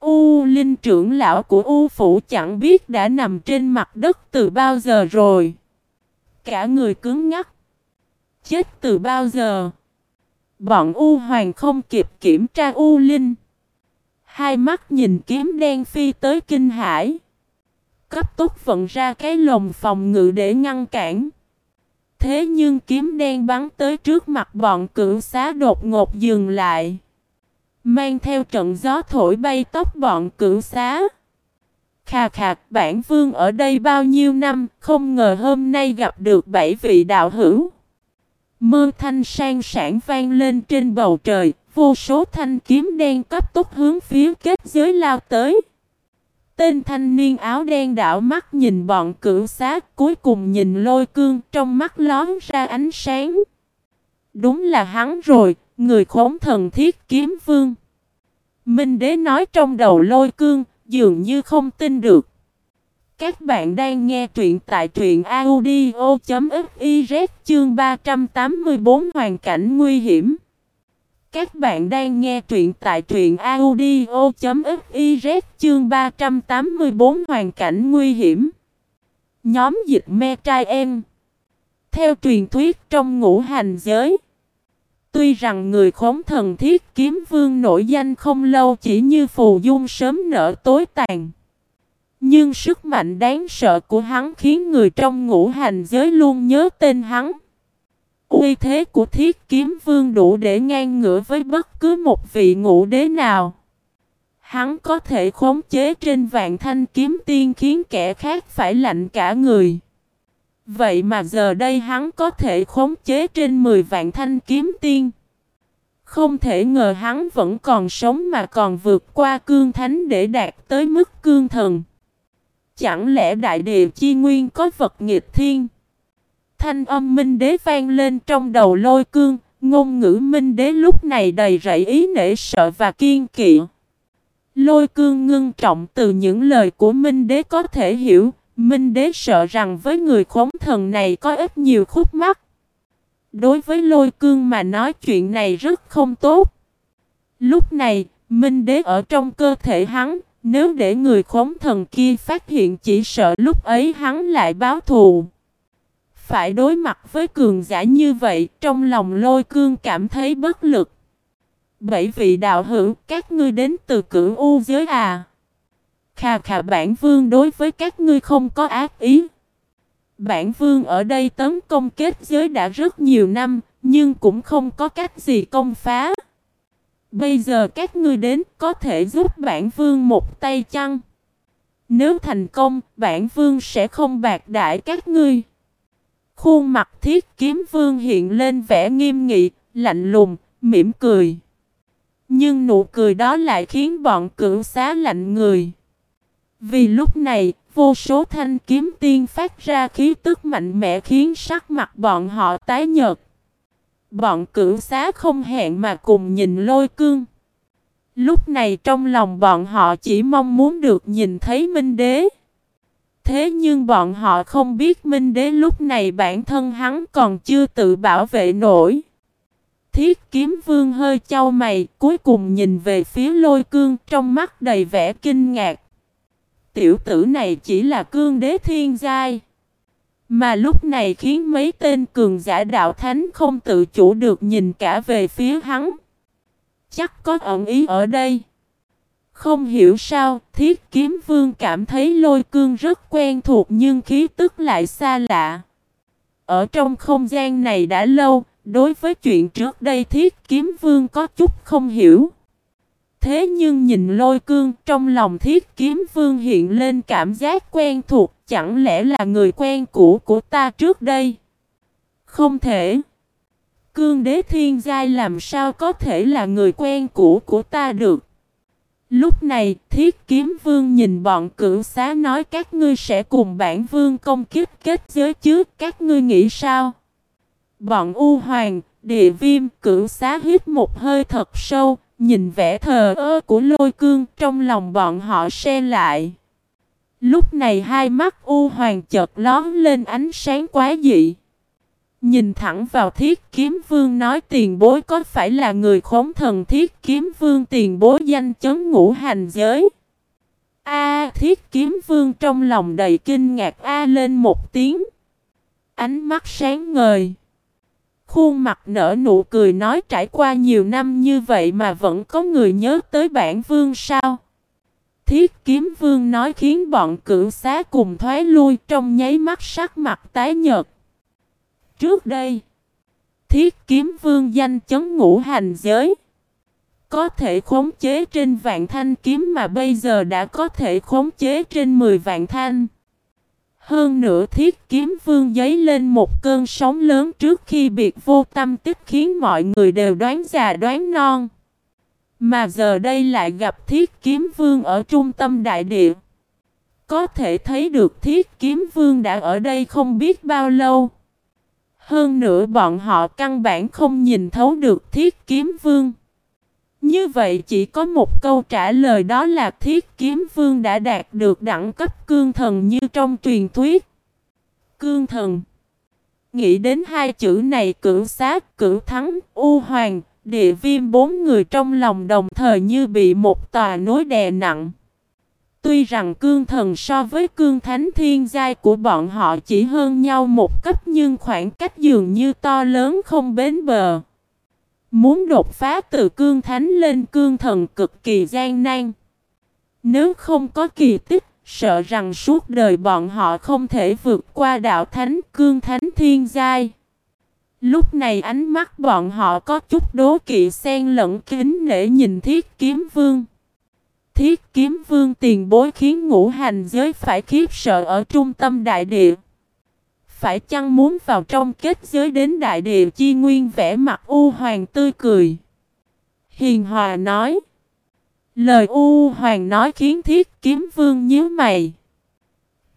U Linh trưởng lão của U Phủ chẳng biết đã nằm trên mặt đất từ bao giờ rồi. Cả người cứng ngắc. Chết từ bao giờ? Bọn U Hoàng không kịp kiểm tra U Linh. Hai mắt nhìn kiếm đen phi tới kinh hải. Cấp tốc vận ra cái lồng phòng ngự để ngăn cản. Thế nhưng kiếm đen bắn tới trước mặt bọn cửu xá đột ngột dừng lại. Mang theo trận gió thổi bay tóc bọn cửu xá. Khà khạc bản vương ở đây bao nhiêu năm, không ngờ hôm nay gặp được bảy vị đạo hữu. Mưa thanh sang sản vang lên trên bầu trời, vô số thanh kiếm đen cấp tốc hướng phía kết giới lao tới. Tên thanh niên áo đen đảo mắt nhìn bọn cửu xá, cuối cùng nhìn lôi cương trong mắt lón ra ánh sáng. Đúng là hắn rồi, người khốn thần thiết kiếm vương. Minh đế nói trong đầu lôi cương, dường như không tin được. Các bạn đang nghe truyện tại truyện audio.fiz chương 384 hoàn cảnh nguy hiểm. Các bạn đang nghe truyện tại truyện audio.fiz chương 384 hoàn cảnh nguy hiểm. Nhóm dịch me trai em. Theo truyền thuyết trong ngũ hành giới. Tuy rằng người khống thần thiết kiếm vương nổi danh không lâu chỉ như phù dung sớm nở tối tàn. Nhưng sức mạnh đáng sợ của hắn khiến người trong ngũ hành giới luôn nhớ tên hắn. Uy thế của thiết kiếm vương đủ để ngang ngửa với bất cứ một vị ngũ đế nào. Hắn có thể khống chế trên vạn thanh kiếm tiên khiến kẻ khác phải lạnh cả người. Vậy mà giờ đây hắn có thể khống chế trên 10 vạn thanh kiếm tiên. Không thể ngờ hắn vẫn còn sống mà còn vượt qua cương thánh để đạt tới mức cương thần. Chẳng lẽ đại địa chi nguyên có vật nghịch thiên? Thanh âm minh đế vang lên trong đầu lôi cương, ngôn ngữ minh đế lúc này đầy rẫy ý nể sợ và kiên kỵ. Lôi cương ngưng trọng từ những lời của minh đế có thể hiểu, minh đế sợ rằng với người khống thần này có ít nhiều khúc mắc. Đối với lôi cương mà nói chuyện này rất không tốt. Lúc này, minh đế ở trong cơ thể hắn, nếu để người khống thần kia phát hiện chỉ sợ lúc ấy hắn lại báo thù. Phải đối mặt với cường giả như vậy, trong lòng lôi cương cảm thấy bất lực. Bảy vị đạo hữu, các ngươi đến từ cửu u giới à? Khà khà bản vương đối với các ngươi không có ác ý. Bản vương ở đây tấn công kết giới đã rất nhiều năm, nhưng cũng không có cách gì công phá. Bây giờ các ngươi đến có thể giúp bản vương một tay chăng? Nếu thành công, bản vương sẽ không bạc đại các ngươi. Khuôn mặt thiết kiếm vương hiện lên vẻ nghiêm nghị, lạnh lùng, mỉm cười. Nhưng nụ cười đó lại khiến bọn cửu xá lạnh người. Vì lúc này, vô số thanh kiếm tiên phát ra khí tức mạnh mẽ khiến sắc mặt bọn họ tái nhợt. Bọn cửu xá không hẹn mà cùng nhìn lôi cương. Lúc này trong lòng bọn họ chỉ mong muốn được nhìn thấy Minh Đế. Thế nhưng bọn họ không biết Minh Đế lúc này bản thân hắn còn chưa tự bảo vệ nổi. Thiết kiếm vương hơi trao mày, cuối cùng nhìn về phía lôi cương trong mắt đầy vẻ kinh ngạc. Tiểu tử này chỉ là cương đế thiên giai. Mà lúc này khiến mấy tên cường giả đạo thánh không tự chủ được nhìn cả về phía hắn. Chắc có ẩn ý ở đây. Không hiểu sao, thiết kiếm vương cảm thấy lôi cương rất quen thuộc nhưng khí tức lại xa lạ. Ở trong không gian này đã lâu, đối với chuyện trước đây thiết kiếm vương có chút không hiểu. Thế nhưng nhìn lôi cương trong lòng thiết kiếm vương hiện lên cảm giác quen thuộc chẳng lẽ là người quen cũ của ta trước đây? Không thể. Cương đế thiên giai làm sao có thể là người quen cũ của ta được? Lúc này, thiết kiếm vương nhìn bọn cửu xá nói các ngươi sẽ cùng bản vương công kích kết giới chứ, các ngươi nghĩ sao? Bọn U Hoàng, địa viêm, cửu xá hít một hơi thật sâu, nhìn vẻ thờ ơ của lôi cương trong lòng bọn họ xe lại. Lúc này hai mắt U Hoàng chợt lón lên ánh sáng quá dị. Nhìn thẳng vào thiết kiếm vương nói tiền bối có phải là người khống thần thiết kiếm vương tiền bối danh chấn ngũ hành giới. A, thiết kiếm vương trong lòng đầy kinh ngạc A lên một tiếng. Ánh mắt sáng ngời. Khuôn mặt nở nụ cười nói trải qua nhiều năm như vậy mà vẫn có người nhớ tới bản vương sao. Thiết kiếm vương nói khiến bọn cửu xá cùng thoái lui trong nháy mắt sắc mặt tái nhợt. Trước đây, thiết kiếm vương danh chấn ngũ hành giới. Có thể khống chế trên vạn thanh kiếm mà bây giờ đã có thể khống chế trên 10 vạn thanh. Hơn nữa thiết kiếm vương giấy lên một cơn sóng lớn trước khi biệt vô tâm tích khiến mọi người đều đoán già, đoán non. Mà giờ đây lại gặp thiết kiếm vương ở trung tâm đại địa. Có thể thấy được thiết kiếm vương đã ở đây không biết bao lâu. Hơn nữa bọn họ căn bản không nhìn thấu được thiết kiếm vương. Như vậy chỉ có một câu trả lời đó là thiết kiếm vương đã đạt được đẳng cấp cương thần như trong truyền thuyết. Cương thần Nghĩ đến hai chữ này cửu sát, cửu thắng, u hoàng, địa viêm bốn người trong lòng đồng thời như bị một tòa núi đè nặng. Tuy rằng cương thần so với cương thánh thiên giai của bọn họ chỉ hơn nhau một cấp nhưng khoảng cách dường như to lớn không bến bờ. Muốn đột phá từ cương thánh lên cương thần cực kỳ gian nan. Nếu không có kỳ tích, sợ rằng suốt đời bọn họ không thể vượt qua đạo thánh cương thánh thiên giai. Lúc này ánh mắt bọn họ có chút đố kỵ xen lẫn kính nể nhìn thiết kiếm vương. Thiết kiếm vương tiền bối khiến ngũ hành giới phải khiếp sợ ở trung tâm đại địa. Phải chăng muốn vào trong kết giới đến đại địa chi nguyên vẽ mặt u hoàng tươi cười. Hiền hòa nói. Lời u hoàng nói khiến thiết kiếm vương nhíu mày.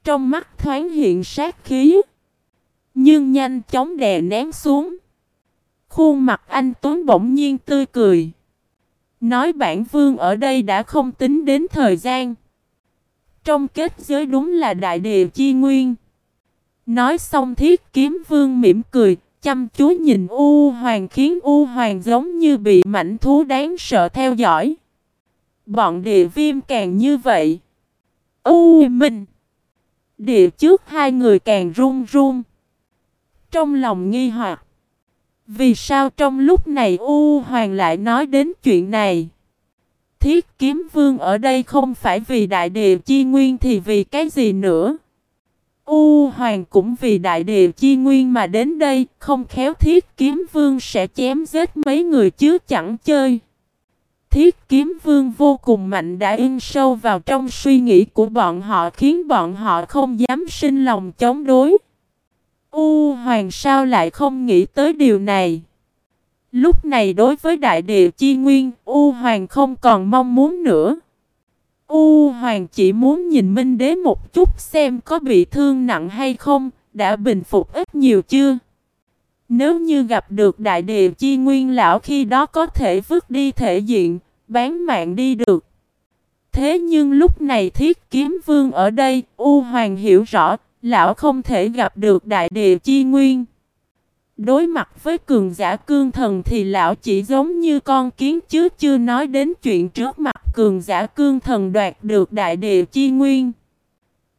Trong mắt thoáng hiện sát khí. Nhưng nhanh chóng đè nén xuống. Khuôn mặt anh Tuấn bỗng nhiên tươi cười. Nói bản vương ở đây đã không tính đến thời gian. Trong kết giới đúng là đại địa chi nguyên. Nói xong thiết kiếm vương mỉm cười, chăm chú nhìn U Hoàng khiến U Hoàng giống như bị mảnh thú đáng sợ theo dõi. Bọn địa viêm càng như vậy. U mình. Địa trước hai người càng run run. Trong lòng nghi hoặc. Vì sao trong lúc này U Hoàng lại nói đến chuyện này? Thiết kiếm vương ở đây không phải vì đại địa chi nguyên thì vì cái gì nữa? U Hoàng cũng vì đại địa chi nguyên mà đến đây, không khéo thiết kiếm vương sẽ chém giết mấy người chứ chẳng chơi. Thiết kiếm vương vô cùng mạnh đã in sâu vào trong suy nghĩ của bọn họ khiến bọn họ không dám sinh lòng chống đối. U Hoàng sao lại không nghĩ tới điều này? Lúc này đối với đại địa chi nguyên, U Hoàng không còn mong muốn nữa. U Hoàng chỉ muốn nhìn Minh Đế một chút xem có bị thương nặng hay không, đã bình phục ít nhiều chưa. Nếu như gặp được đại địa chi nguyên lão khi đó có thể vứt đi thể diện, bán mạng đi được. Thế nhưng lúc này thiết kiếm vương ở đây, U Hoàng hiểu rõ, lão không thể gặp được đại địa chi nguyên. Đối mặt với cường giả cương thần thì lão chỉ giống như con kiến chứ chưa nói đến chuyện trước mặt cường giả cương thần đoạt được đại địa chi nguyên.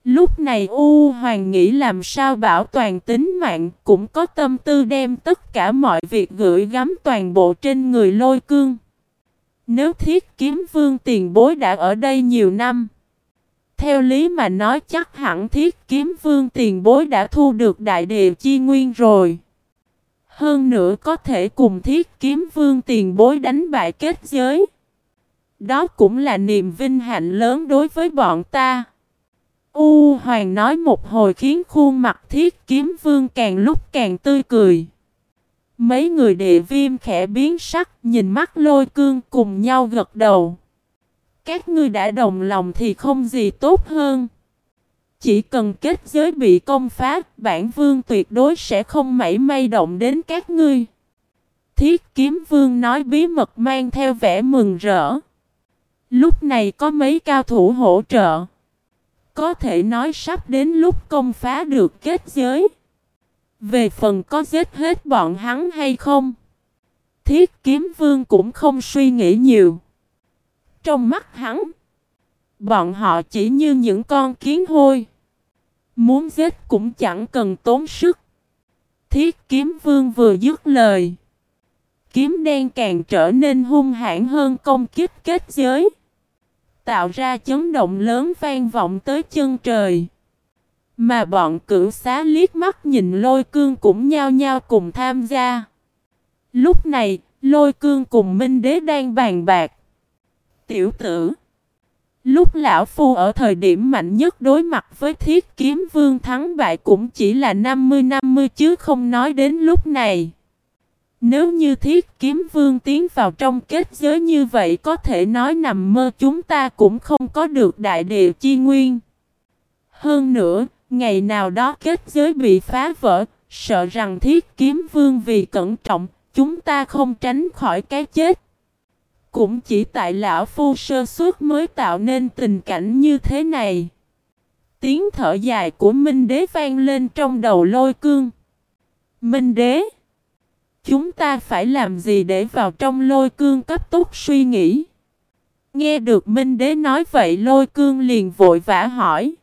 Lúc này U Hoàng nghĩ làm sao bảo toàn tính mạng, cũng có tâm tư đem tất cả mọi việc gửi gắm toàn bộ trên người lôi cương. Nếu thiết kiếm vương tiền bối đã ở đây nhiều năm. Theo lý mà nói chắc hẳn thiết kiếm vương tiền bối đã thu được đại địa chi nguyên rồi. Hơn nữa có thể cùng thiết kiếm vương tiền bối đánh bại kết giới. Đó cũng là niềm vinh hạnh lớn đối với bọn ta. U Hoàng nói một hồi khiến khuôn mặt thiết kiếm vương càng lúc càng tươi cười. Mấy người địa viêm khẽ biến sắc, nhìn mắt lôi cương cùng nhau gật đầu. Các ngươi đã đồng lòng thì không gì tốt hơn. Chỉ cần kết giới bị công phá, bản vương tuyệt đối sẽ không mảy may động đến các ngươi. Thiết kiếm vương nói bí mật mang theo vẻ mừng rỡ. Lúc này có mấy cao thủ hỗ trợ. Có thể nói sắp đến lúc công phá được kết giới. Về phần có giết hết bọn hắn hay không? Thiết kiếm vương cũng không suy nghĩ nhiều. Trong mắt hắn, bọn họ chỉ như những con kiến hôi. Muốn giết cũng chẳng cần tốn sức. Thiết kiếm vương vừa dứt lời. Kiếm đen càng trở nên hung hãn hơn công kích kết giới. Tạo ra chấn động lớn vang vọng tới chân trời. Mà bọn cửu xá liếc mắt nhìn lôi cương cũng nhao nhao cùng tham gia. Lúc này, lôi cương cùng Minh Đế đang bàn bạc. Tiểu tử Lúc lão phu ở thời điểm mạnh nhất đối mặt với thiết kiếm vương thắng bại cũng chỉ là 50-50 chứ không nói đến lúc này. Nếu như thiết kiếm vương tiến vào trong kết giới như vậy có thể nói nằm mơ chúng ta cũng không có được đại địa chi nguyên. Hơn nữa, ngày nào đó kết giới bị phá vỡ, sợ rằng thiết kiếm vương vì cẩn trọng, chúng ta không tránh khỏi cái chết. Cũng chỉ tại lão phu sơ suất mới tạo nên tình cảnh như thế này. Tiếng thở dài của Minh Đế vang lên trong đầu lôi cương. Minh Đế! Chúng ta phải làm gì để vào trong lôi cương cấp tốc suy nghĩ? Nghe được Minh Đế nói vậy, lôi cương liền vội vã hỏi.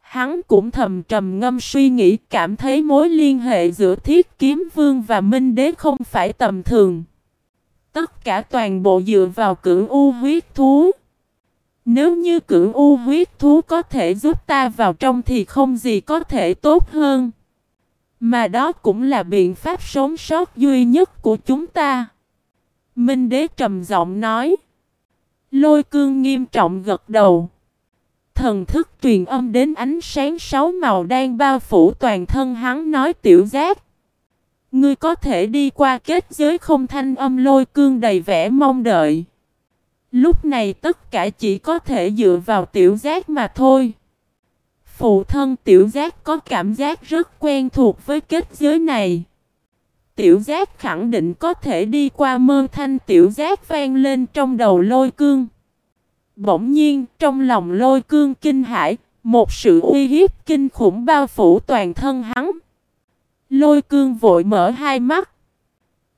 Hắn cũng thầm trầm ngâm suy nghĩ, cảm thấy mối liên hệ giữa thiết kiếm vương và Minh Đế không phải tầm thường. Tất cả toàn bộ dựa vào cửu u huyết thú. Nếu như cửu u huyết thú có thể giúp ta vào trong thì không gì có thể tốt hơn. Mà đó cũng là biện pháp sống sót duy nhất của chúng ta. Minh đế trầm giọng nói. Lôi cương nghiêm trọng gật đầu. Thần thức truyền âm đến ánh sáng sáu màu đang bao phủ toàn thân hắn nói tiểu giác. Ngươi có thể đi qua kết giới không thanh âm lôi cương đầy vẻ mong đợi. Lúc này tất cả chỉ có thể dựa vào tiểu giác mà thôi. Phụ thân tiểu giác có cảm giác rất quen thuộc với kết giới này. Tiểu giác khẳng định có thể đi qua mơ thanh tiểu giác vang lên trong đầu lôi cương. Bỗng nhiên trong lòng lôi cương kinh hãi, một sự uy hiếp kinh khủng bao phủ toàn thân hắn. Lôi cương vội mở hai mắt.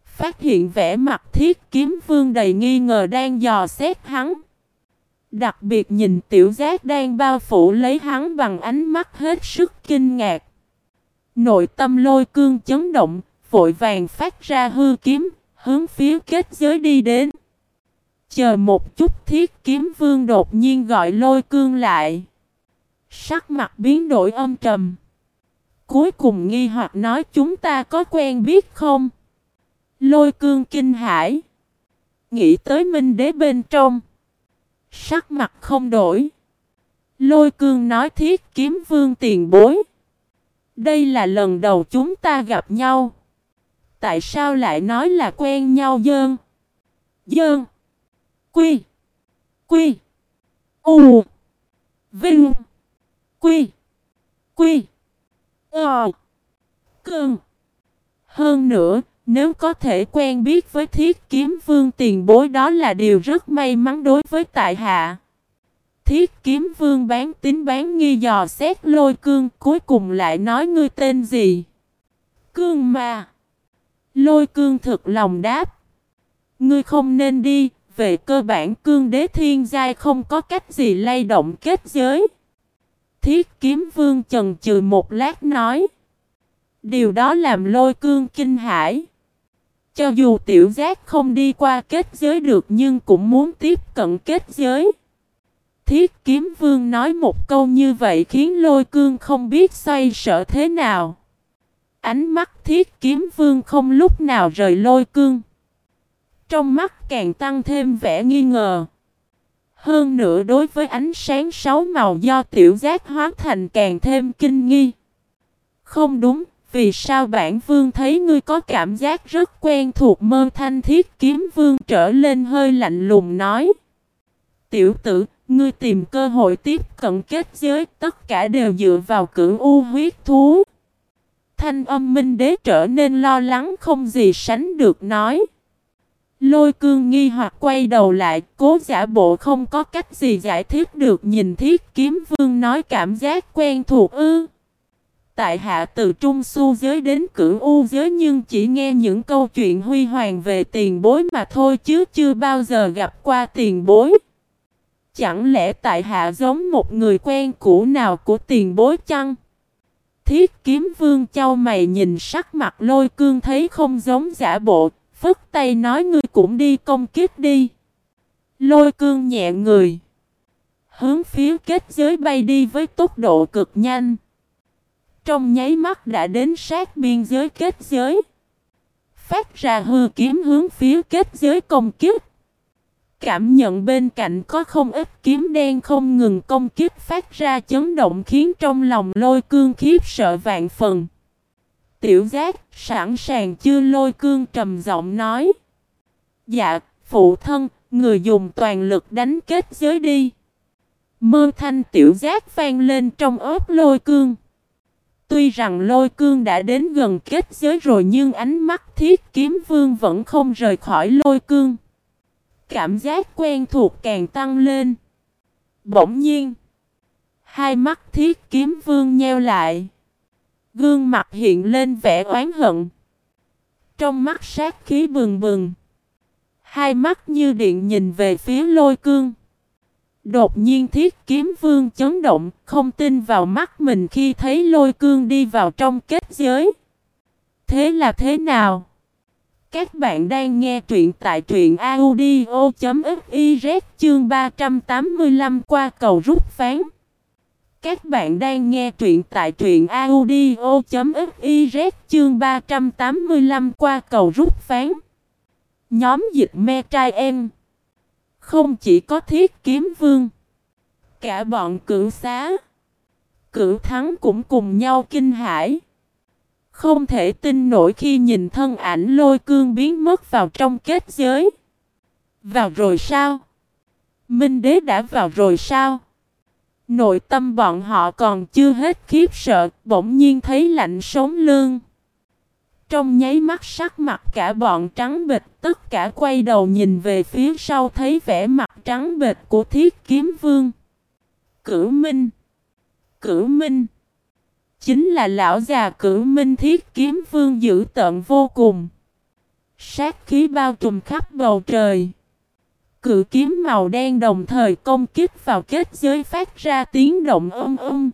Phát hiện vẻ mặt thiết kiếm vương đầy nghi ngờ đang dò xét hắn. Đặc biệt nhìn tiểu giác đang bao phủ lấy hắn bằng ánh mắt hết sức kinh ngạc. Nội tâm lôi cương chấn động, vội vàng phát ra hư kiếm, hướng phía kết giới đi đến. Chờ một chút thiết kiếm vương đột nhiên gọi lôi cương lại. Sắc mặt biến đổi âm trầm. Cuối cùng nghi hoặc nói chúng ta có quen biết không? Lôi cương kinh hãi. Nghĩ tới minh đế bên trong. Sắc mặt không đổi. Lôi cương nói thiết kiếm vương tiền bối. Đây là lần đầu chúng ta gặp nhau. Tại sao lại nói là quen nhau dơn? Dơn. Quy. Quy. U. Vinh. Quy. Quy. Ờ. Cưng. Hơn nữa, nếu có thể quen biết với thiết kiếm vương tiền bối đó là điều rất may mắn đối với tại hạ. Thiết kiếm vương bán tính bán nghi dò xét lôi cương cuối cùng lại nói ngươi tên gì? Cương mà. Lôi cương thực lòng đáp. Ngươi không nên đi, về cơ bản cương đế thiên giai không có cách gì lay động kết giới. Thiết kiếm vương chần chừ một lát nói. Điều đó làm lôi cương kinh hãi. Cho dù tiểu giác không đi qua kết giới được nhưng cũng muốn tiếp cận kết giới. Thiết kiếm vương nói một câu như vậy khiến lôi cương không biết xoay sở thế nào. Ánh mắt thiết kiếm vương không lúc nào rời lôi cương. Trong mắt càng tăng thêm vẻ nghi ngờ. Hơn nữa đối với ánh sáng sáu màu do tiểu giác hóa thành càng thêm kinh nghi. Không đúng, vì sao bản vương thấy ngươi có cảm giác rất quen thuộc mơ thanh thiết kiếm vương trở lên hơi lạnh lùng nói. Tiểu tử, ngươi tìm cơ hội tiếp cận kết giới, tất cả đều dựa vào cửu u huyết thú. Thanh âm minh đế trở nên lo lắng không gì sánh được nói. Lôi cương nghi hoặc quay đầu lại, cố giả bộ không có cách gì giải thích được nhìn thiết kiếm vương nói cảm giác quen thuộc ư. Tại hạ từ trung su giới đến cửu u giới nhưng chỉ nghe những câu chuyện huy hoàng về tiền bối mà thôi chứ chưa bao giờ gặp qua tiền bối. Chẳng lẽ tại hạ giống một người quen cũ nào của tiền bối chăng? Thiết kiếm vương châu mày nhìn sắc mặt lôi cương thấy không giống giả bộ, phất tay nói ngươi cũng đi công kiếp đi. Lôi cương nhẹ người. Hướng phía kết giới bay đi với tốc độ cực nhanh. Trong nháy mắt đã đến sát biên giới kết giới. Phát ra hư kiếm hướng phía kết giới công kiếp. Cảm nhận bên cạnh có không ít kiếm đen không ngừng công kích phát ra chấn động khiến trong lòng lôi cương khiếp sợ vạn phần. Tiểu giác sẵn sàng chưa lôi cương trầm giọng nói. Dạ, phụ thân, người dùng toàn lực đánh kết giới đi. Mơ thanh tiểu giác vang lên trong ớt lôi cương. Tuy rằng lôi cương đã đến gần kết giới rồi nhưng ánh mắt thiết kiếm vương vẫn không rời khỏi lôi cương. Cảm giác quen thuộc càng tăng lên. Bỗng nhiên. Hai mắt thiết kiếm vương nheo lại. Gương mặt hiện lên vẻ oán hận. Trong mắt sát khí bừng bừng. Hai mắt như điện nhìn về phía lôi cương. Đột nhiên thiết kiếm vương chấn động, không tin vào mắt mình khi thấy lôi cương đi vào trong kết giới. Thế là thế nào? Các bạn đang nghe truyện tại truyện audio.fiz chương 385 qua cầu rút phán. Các bạn đang nghe truyện tại truyện audio.fiz chương 385 qua cầu rút phán. Nhóm dịch me trai em. Không chỉ có thiết kiếm vương. Cả bọn cửu xá. Cửu thắng cũng cùng nhau kinh hãi. Không thể tin nổi khi nhìn thân ảnh lôi cương biến mất vào trong kết giới. Vào rồi sao? Minh đế đã vào rồi sao? Nội tâm bọn họ còn chưa hết khiếp sợ, bỗng nhiên thấy lạnh sống lương. Trong nháy mắt sắc mặt cả bọn trắng bịch, tất cả quay đầu nhìn về phía sau thấy vẻ mặt trắng bịch của thiết kiếm vương. Cửu Minh Cửu Minh Chính là lão già cửu minh thiết kiếm vương dữ tận vô cùng. Sát khí bao trùm khắp bầu trời. Cự kiếm màu đen đồng thời công kích vào kết giới phát ra tiếng động âm âm.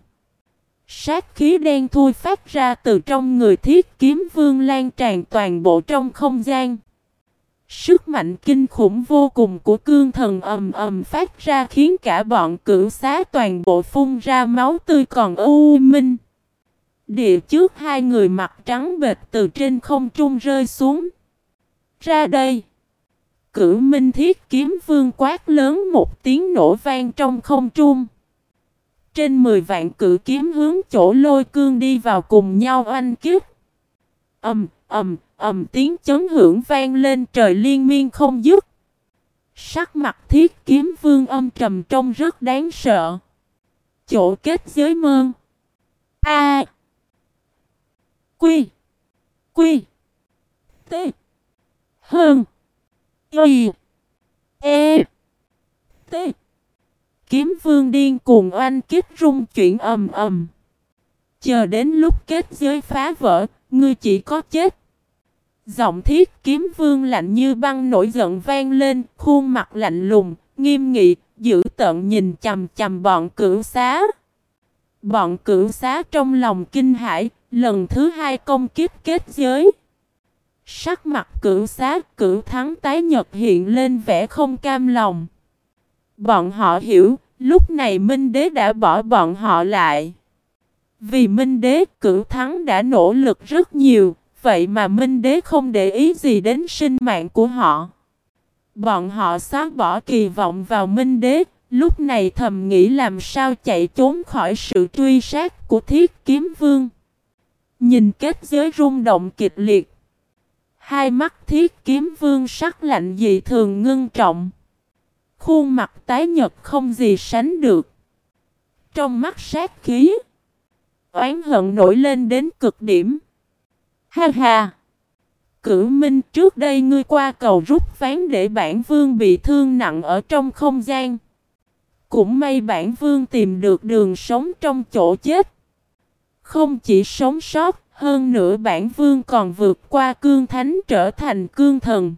Sát khí đen thui phát ra từ trong người thiết kiếm vương lan tràn toàn bộ trong không gian. Sức mạnh kinh khủng vô cùng của cương thần ầm ầm phát ra khiến cả bọn cửu xá toàn bộ phun ra máu tươi còn u minh. Địa trước hai người mặt trắng bệt từ trên không trung rơi xuống. Ra đây. Cửu minh thiết kiếm vương quát lớn một tiếng nổ vang trong không trung. Trên 10 vạn cử kiếm hướng chỗ lôi cương đi vào cùng nhau oanh kiếp. Ầm, ầm, ầm tiếng chấn hưởng vang lên trời liên miên không dứt. Sắc mặt thiết kiếm vương âm trầm trông rất đáng sợ. Chỗ kết giới mơn. A. Quy. Quy. T. Hơn. Y. E. T. Kiếm vương điên cuồng oanh kích rung chuyển ầm ầm. Chờ đến lúc kết giới phá vỡ, ngươi chỉ có chết. Giọng thiết kiếm vương lạnh như băng nổi giận vang lên, khuôn mặt lạnh lùng, nghiêm nghị, giữ tận nhìn chầm chầm bọn cửu xá. Bọn cửu xá trong lòng kinh hãi, lần thứ hai công kiếp kết giới. Sắc mặt cửu xá, cửu thắng tái nhật hiện lên vẻ không cam lòng. Bọn họ hiểu, lúc này Minh Đế đã bỏ bọn họ lại. Vì Minh Đế cửu thắng đã nỗ lực rất nhiều, vậy mà Minh Đế không để ý gì đến sinh mạng của họ. Bọn họ xóa bỏ kỳ vọng vào Minh Đế, lúc này thầm nghĩ làm sao chạy trốn khỏi sự truy sát của Thiết Kiếm Vương. Nhìn kết giới rung động kịch liệt. Hai mắt Thiết Kiếm Vương sắc lạnh dị thường ngưng trọng. Khuôn mặt tái nhật không gì sánh được. Trong mắt sát khí, oán hận nổi lên đến cực điểm. Ha ha! Cử Minh trước đây ngươi qua cầu rút ván để bản vương bị thương nặng ở trong không gian. Cũng may bản vương tìm được đường sống trong chỗ chết. Không chỉ sống sót, hơn nữa bản vương còn vượt qua cương thánh trở thành cương thần.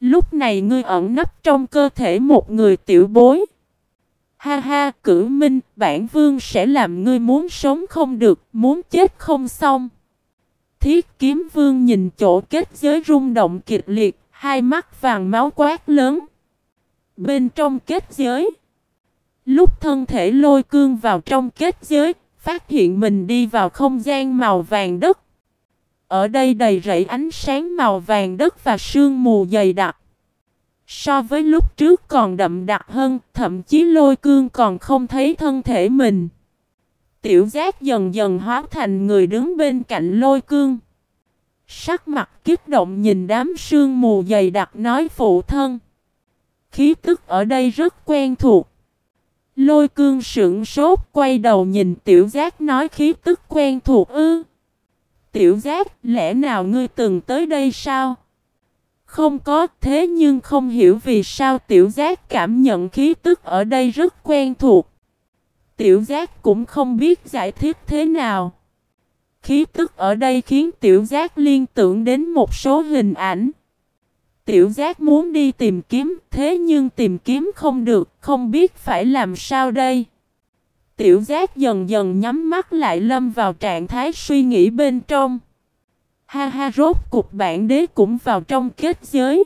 Lúc này ngươi ẩn nấp trong cơ thể một người tiểu bối. Ha ha, cử minh, bản vương sẽ làm ngươi muốn sống không được, muốn chết không xong. Thiết kiếm vương nhìn chỗ kết giới rung động kịch liệt, hai mắt vàng máu quát lớn. Bên trong kết giới, lúc thân thể lôi cương vào trong kết giới, phát hiện mình đi vào không gian màu vàng đất. Ở đây đầy rẫy ánh sáng màu vàng đất và sương mù dày đặc. So với lúc trước còn đậm đặc hơn, thậm chí lôi cương còn không thấy thân thể mình. Tiểu giác dần dần hóa thành người đứng bên cạnh lôi cương. Sắc mặt kích động nhìn đám sương mù dày đặc nói phụ thân. Khí tức ở đây rất quen thuộc. Lôi cương sững sốt, quay đầu nhìn tiểu giác nói khí tức quen thuộc ư. Tiểu giác, lẽ nào ngươi từng tới đây sao? Không có, thế nhưng không hiểu vì sao tiểu giác cảm nhận khí tức ở đây rất quen thuộc. Tiểu giác cũng không biết giải thích thế nào. Khí tức ở đây khiến tiểu giác liên tưởng đến một số hình ảnh. Tiểu giác muốn đi tìm kiếm, thế nhưng tìm kiếm không được, không biết phải làm sao đây. Tiểu giác dần dần nhắm mắt lại lâm vào trạng thái suy nghĩ bên trong. Ha ha rốt cục bản đế cũng vào trong kết giới.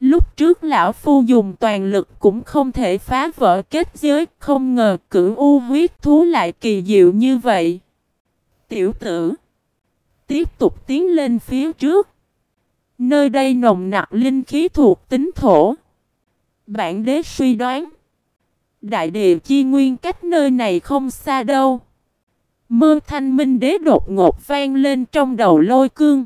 Lúc trước lão phu dùng toàn lực cũng không thể phá vỡ kết giới, không ngờ cửu u huyết thú lại kỳ diệu như vậy. Tiểu tử, tiếp tục tiến lên phía trước. Nơi đây nồng nặc linh khí thuộc tính thổ. Bản đế suy đoán, đại địa chi nguyên cách nơi này không xa đâu. Mơ thanh minh đế đột ngột vang lên trong đầu lôi cương.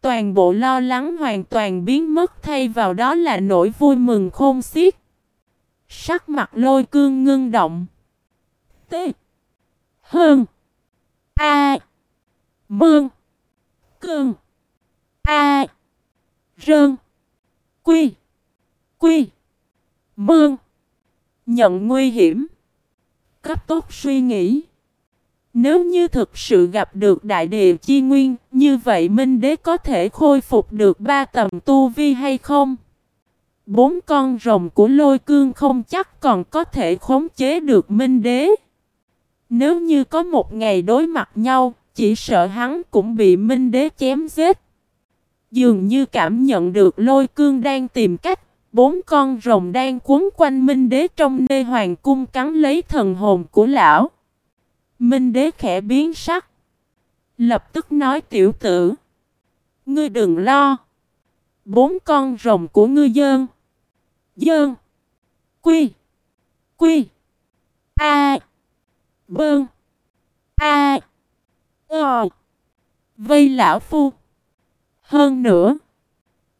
Toàn bộ lo lắng hoàn toàn biến mất thay vào đó là nỗi vui mừng khôn xiết. Sắc mặt lôi cương ngưng động. T. Hơn. A. Mương. Cương. A. Rơn. Quy. Quy. Mương. Nhận nguy hiểm. Cấp tốt suy nghĩ. Nếu như thực sự gặp được đại địa chi nguyên, như vậy Minh Đế có thể khôi phục được ba tầm tu vi hay không? Bốn con rồng của lôi cương không chắc còn có thể khống chế được Minh Đế. Nếu như có một ngày đối mặt nhau, chỉ sợ hắn cũng bị Minh Đế chém giết. Dường như cảm nhận được lôi cương đang tìm cách, bốn con rồng đang cuốn quanh Minh Đế trong nơi hoàng cung cắn lấy thần hồn của lão. Minh Đế khẽ biến sắc. Lập tức nói tiểu tử. Ngươi đừng lo. Bốn con rồng của ngươi dơn. Dơn. Quy. Quy. A. Bơn. A. Ờ. Vây lão phu. Hơn nữa.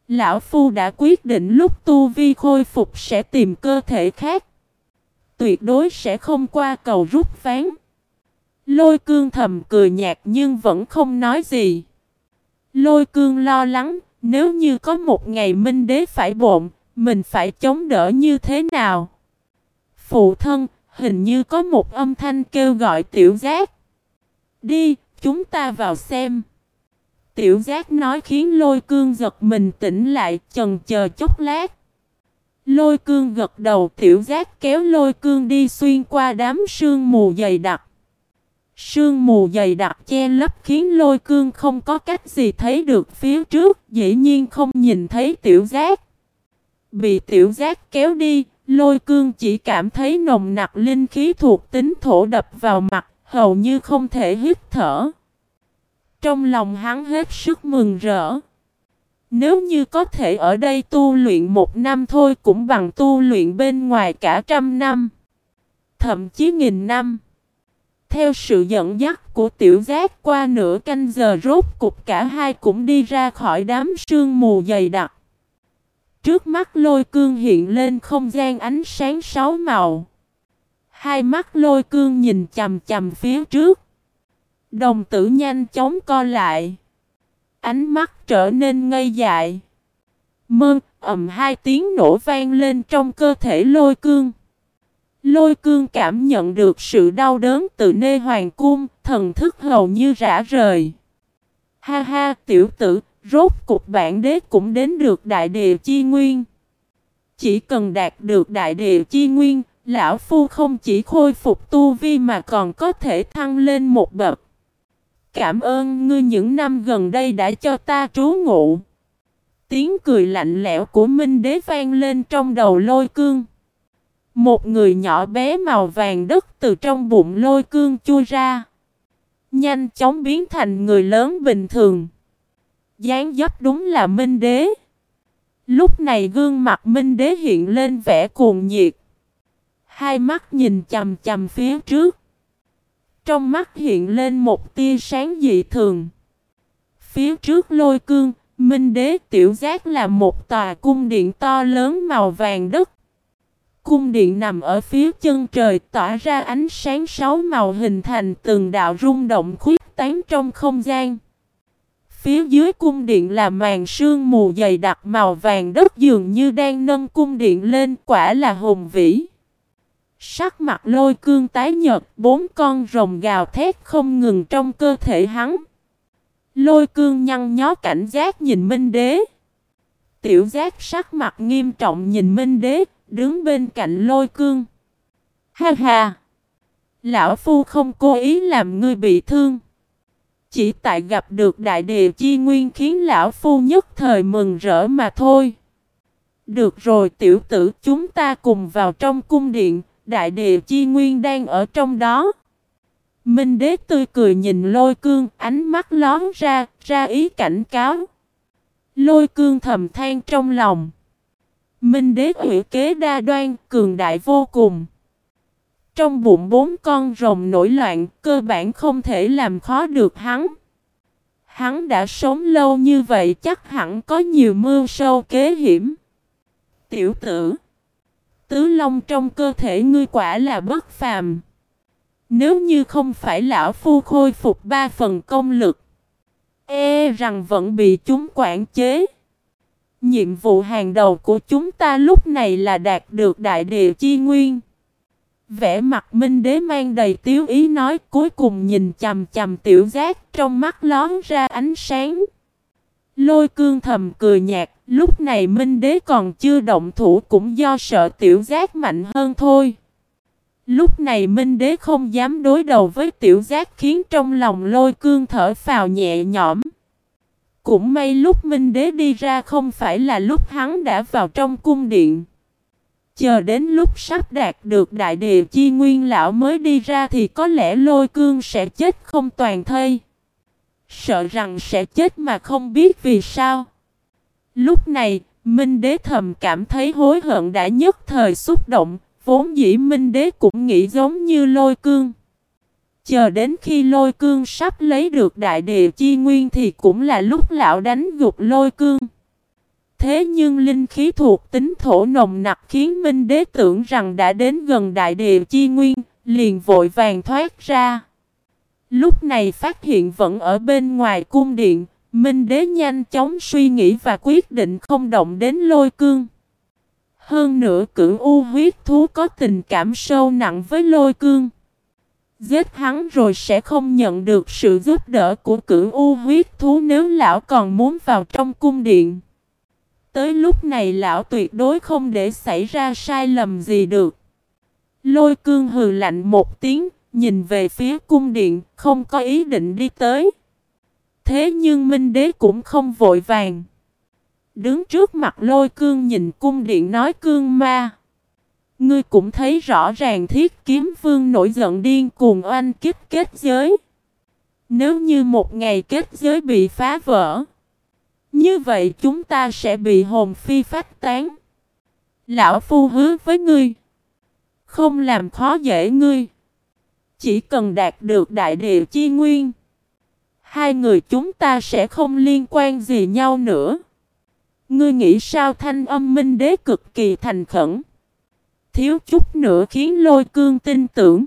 Lão phu đã quyết định lúc tu vi khôi phục sẽ tìm cơ thể khác. Tuyệt đối sẽ không qua cầu rút ván. Lôi cương thầm cười nhạt nhưng vẫn không nói gì. Lôi cương lo lắng, nếu như có một ngày minh đế phải bộn, mình phải chống đỡ như thế nào? Phụ thân, hình như có một âm thanh kêu gọi tiểu giác. Đi, chúng ta vào xem. Tiểu giác nói khiến lôi cương giật mình tỉnh lại chần chờ chốc lát. Lôi cương gật đầu tiểu giác kéo lôi cương đi xuyên qua đám sương mù dày đặc. Sương mù dày đặc che lấp khiến lôi cương không có cách gì thấy được phía trước, dĩ nhiên không nhìn thấy tiểu giác. Bị tiểu giác kéo đi, lôi cương chỉ cảm thấy nồng nặc linh khí thuộc tính thổ đập vào mặt, hầu như không thể hít thở. Trong lòng hắn hết sức mừng rỡ. Nếu như có thể ở đây tu luyện một năm thôi cũng bằng tu luyện bên ngoài cả trăm năm. Thậm chí nghìn năm. Theo sự dẫn dắt của tiểu giác qua nửa canh giờ rốt cục cả hai cũng đi ra khỏi đám sương mù dày đặc. Trước mắt lôi cương hiện lên không gian ánh sáng sáu màu. Hai mắt lôi cương nhìn chầm chầm phía trước. Đồng tử nhanh chóng co lại. Ánh mắt trở nên ngây dại. Mơ ầm hai tiếng nổ vang lên trong cơ thể lôi cương. Lôi cương cảm nhận được sự đau đớn từ nê hoàng cung, thần thức hầu như rã rời. Ha ha, tiểu tử, rốt cục bản đế cũng đến được đại địa chi nguyên. Chỉ cần đạt được đại địa chi nguyên, lão phu không chỉ khôi phục tu vi mà còn có thể thăng lên một bậc. Cảm ơn ngươi những năm gần đây đã cho ta trú ngụ. Tiếng cười lạnh lẽo của Minh Đế vang lên trong đầu lôi cương. Một người nhỏ bé màu vàng đất từ trong bụng lôi cương chui ra. Nhanh chóng biến thành người lớn bình thường. dáng dấp đúng là Minh Đế. Lúc này gương mặt Minh Đế hiện lên vẻ cuồng nhiệt. Hai mắt nhìn chầm chầm phía trước. Trong mắt hiện lên một tia sáng dị thường. Phía trước lôi cương, Minh Đế tiểu giác là một tòa cung điện to lớn màu vàng đất. Cung điện nằm ở phía chân trời tỏa ra ánh sáng sáu màu hình thành từng đạo rung động khuyết tán trong không gian. Phía dưới cung điện là màn sương mù dày đặc màu vàng đất dường như đang nâng cung điện lên quả là hùng vĩ. Sắc mặt lôi cương tái nhật, bốn con rồng gào thét không ngừng trong cơ thể hắn. Lôi cương nhăn nhó cảnh giác nhìn Minh Đế. Tiểu giác sắc mặt nghiêm trọng nhìn Minh Đế, đứng bên cạnh lôi cương. Ha ha! Lão Phu không cố ý làm ngươi bị thương. Chỉ tại gặp được đại địa chi nguyên khiến Lão Phu nhất thời mừng rỡ mà thôi. Được rồi tiểu tử chúng ta cùng vào trong cung điện, đại địa chi nguyên đang ở trong đó. Minh đế tươi cười nhìn lôi cương, ánh mắt lón ra, ra ý cảnh cáo. Lôi cương thầm than trong lòng. Minh đế ủy kế đa đoan, cường đại vô cùng. Trong bụng bốn con rồng nổi loạn, cơ bản không thể làm khó được hắn. Hắn đã sống lâu như vậy chắc hẳn có nhiều mưu sâu kế hiểm. Tiểu tử Tứ long trong cơ thể ngươi quả là bất phàm. Nếu như không phải lão phu khôi phục ba phần công lực, e rằng vẫn bị chúng quản chế. Nhiệm vụ hàng đầu của chúng ta lúc này là đạt được đại địa chi nguyên. Vẽ mặt minh đế mang đầy tiếu ý nói cuối cùng nhìn chầm chầm tiểu giác trong mắt lón ra ánh sáng. Lôi cương thầm cười nhạt, lúc này Minh Đế còn chưa động thủ cũng do sợ tiểu giác mạnh hơn thôi. Lúc này Minh Đế không dám đối đầu với tiểu giác khiến trong lòng lôi cương thở phào nhẹ nhõm. Cũng may lúc Minh Đế đi ra không phải là lúc hắn đã vào trong cung điện. Chờ đến lúc sắp đạt được đại địa chi nguyên lão mới đi ra thì có lẽ lôi cương sẽ chết không toàn thây. Sợ rằng sẽ chết mà không biết vì sao. Lúc này, Minh Đế thầm cảm thấy hối hận đã nhất thời xúc động, vốn dĩ Minh Đế cũng nghĩ giống như lôi cương. Chờ đến khi lôi cương sắp lấy được đại địa chi nguyên thì cũng là lúc lão đánh gục lôi cương. Thế nhưng linh khí thuộc tính thổ nồng nặc khiến Minh Đế tưởng rằng đã đến gần đại địa chi nguyên, liền vội vàng thoát ra. Lúc này phát hiện vẫn ở bên ngoài cung điện, Minh Đế nhanh chóng suy nghĩ và quyết định không động đến lôi cương. Hơn nữa cửu u huyết thú có tình cảm sâu nặng với lôi cương. Giết hắn rồi sẽ không nhận được sự giúp đỡ của cửu u huyết thú nếu lão còn muốn vào trong cung điện. Tới lúc này lão tuyệt đối không để xảy ra sai lầm gì được. Lôi cương hừ lạnh một tiếng, nhìn về phía cung điện, không có ý định đi tới. Thế nhưng Minh Đế cũng không vội vàng. Đứng trước mặt lôi cương nhìn cung điện nói cương ma. Ngươi cũng thấy rõ ràng thiết kiếm vương nổi giận điên cuồng oanh kích kết giới. Nếu như một ngày kết giới bị phá vỡ. Như vậy chúng ta sẽ bị hồn phi phát tán. Lão Phu hứa với ngươi. Không làm khó dễ ngươi. Chỉ cần đạt được đại địa chi nguyên. Hai người chúng ta sẽ không liên quan gì nhau nữa. Ngươi nghĩ sao thanh âm minh đế cực kỳ thành khẩn. Thiếu chút nữa khiến lôi cương tin tưởng.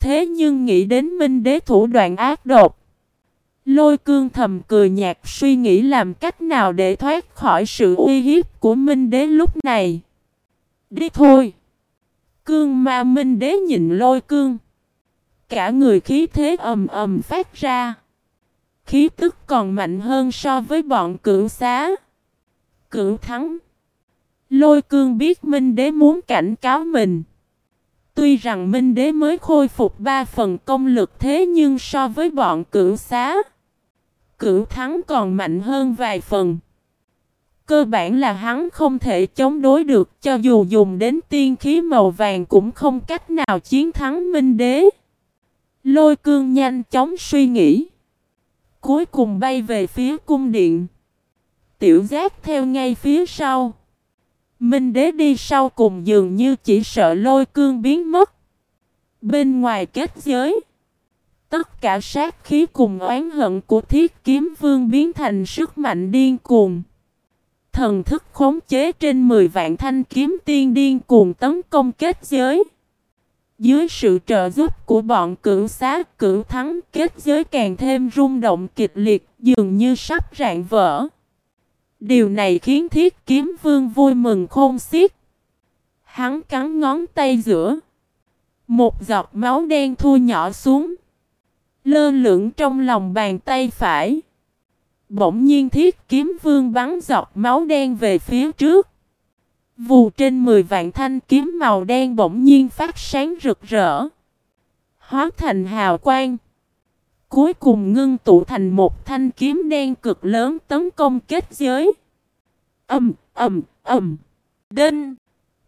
Thế nhưng nghĩ đến minh đế thủ đoạn ác độc. Lôi cương thầm cười nhạt suy nghĩ làm cách nào để thoát khỏi sự uy hiếp của minh đế lúc này. Đi thôi. Cương ma minh đế nhìn lôi cương. Cả người khí thế ầm ầm phát ra. Khí tức còn mạnh hơn so với bọn cửu xá. Cửu thắng. Lôi cương biết Minh Đế muốn cảnh cáo mình. Tuy rằng Minh Đế mới khôi phục ba phần công lực thế nhưng so với bọn cửu xá. Cửu thắng còn mạnh hơn vài phần. Cơ bản là hắn không thể chống đối được, cho dù dùng đến tiên khí màu vàng cũng không cách nào chiến thắng Minh Đế. Lôi cương nhanh chóng suy nghĩ. Cuối cùng bay về phía cung điện. Tiểu giác theo ngay phía sau. Minh đế đi sau cùng dường như chỉ sợ lôi cương biến mất. Bên ngoài kết giới. Tất cả sát khí cùng oán hận của thiết kiếm vương biến thành sức mạnh điên cuồng. Thần thức khống chế trên 10 vạn thanh kiếm tiên điên cuồng tấn công kết giới. Dưới sự trợ giúp của bọn cửu xá cửu thắng, kết giới càng thêm rung động kịch liệt, dường như sắp rạn vỡ. Điều này khiến thiết kiếm vương vui mừng khôn xiết. Hắn cắn ngón tay giữa. Một giọt máu đen thua nhỏ xuống. Lơ lửng trong lòng bàn tay phải. Bỗng nhiên thiết kiếm vương bắn giọt máu đen về phía trước. Vù trên 10 vạn thanh kiếm màu đen bỗng nhiên phát sáng rực rỡ. Hóa thành hào quang. Cuối cùng ngưng tụ thành một thanh kiếm đen cực lớn tấn công kết giới. Ầm, ầm, ầm. Đinh.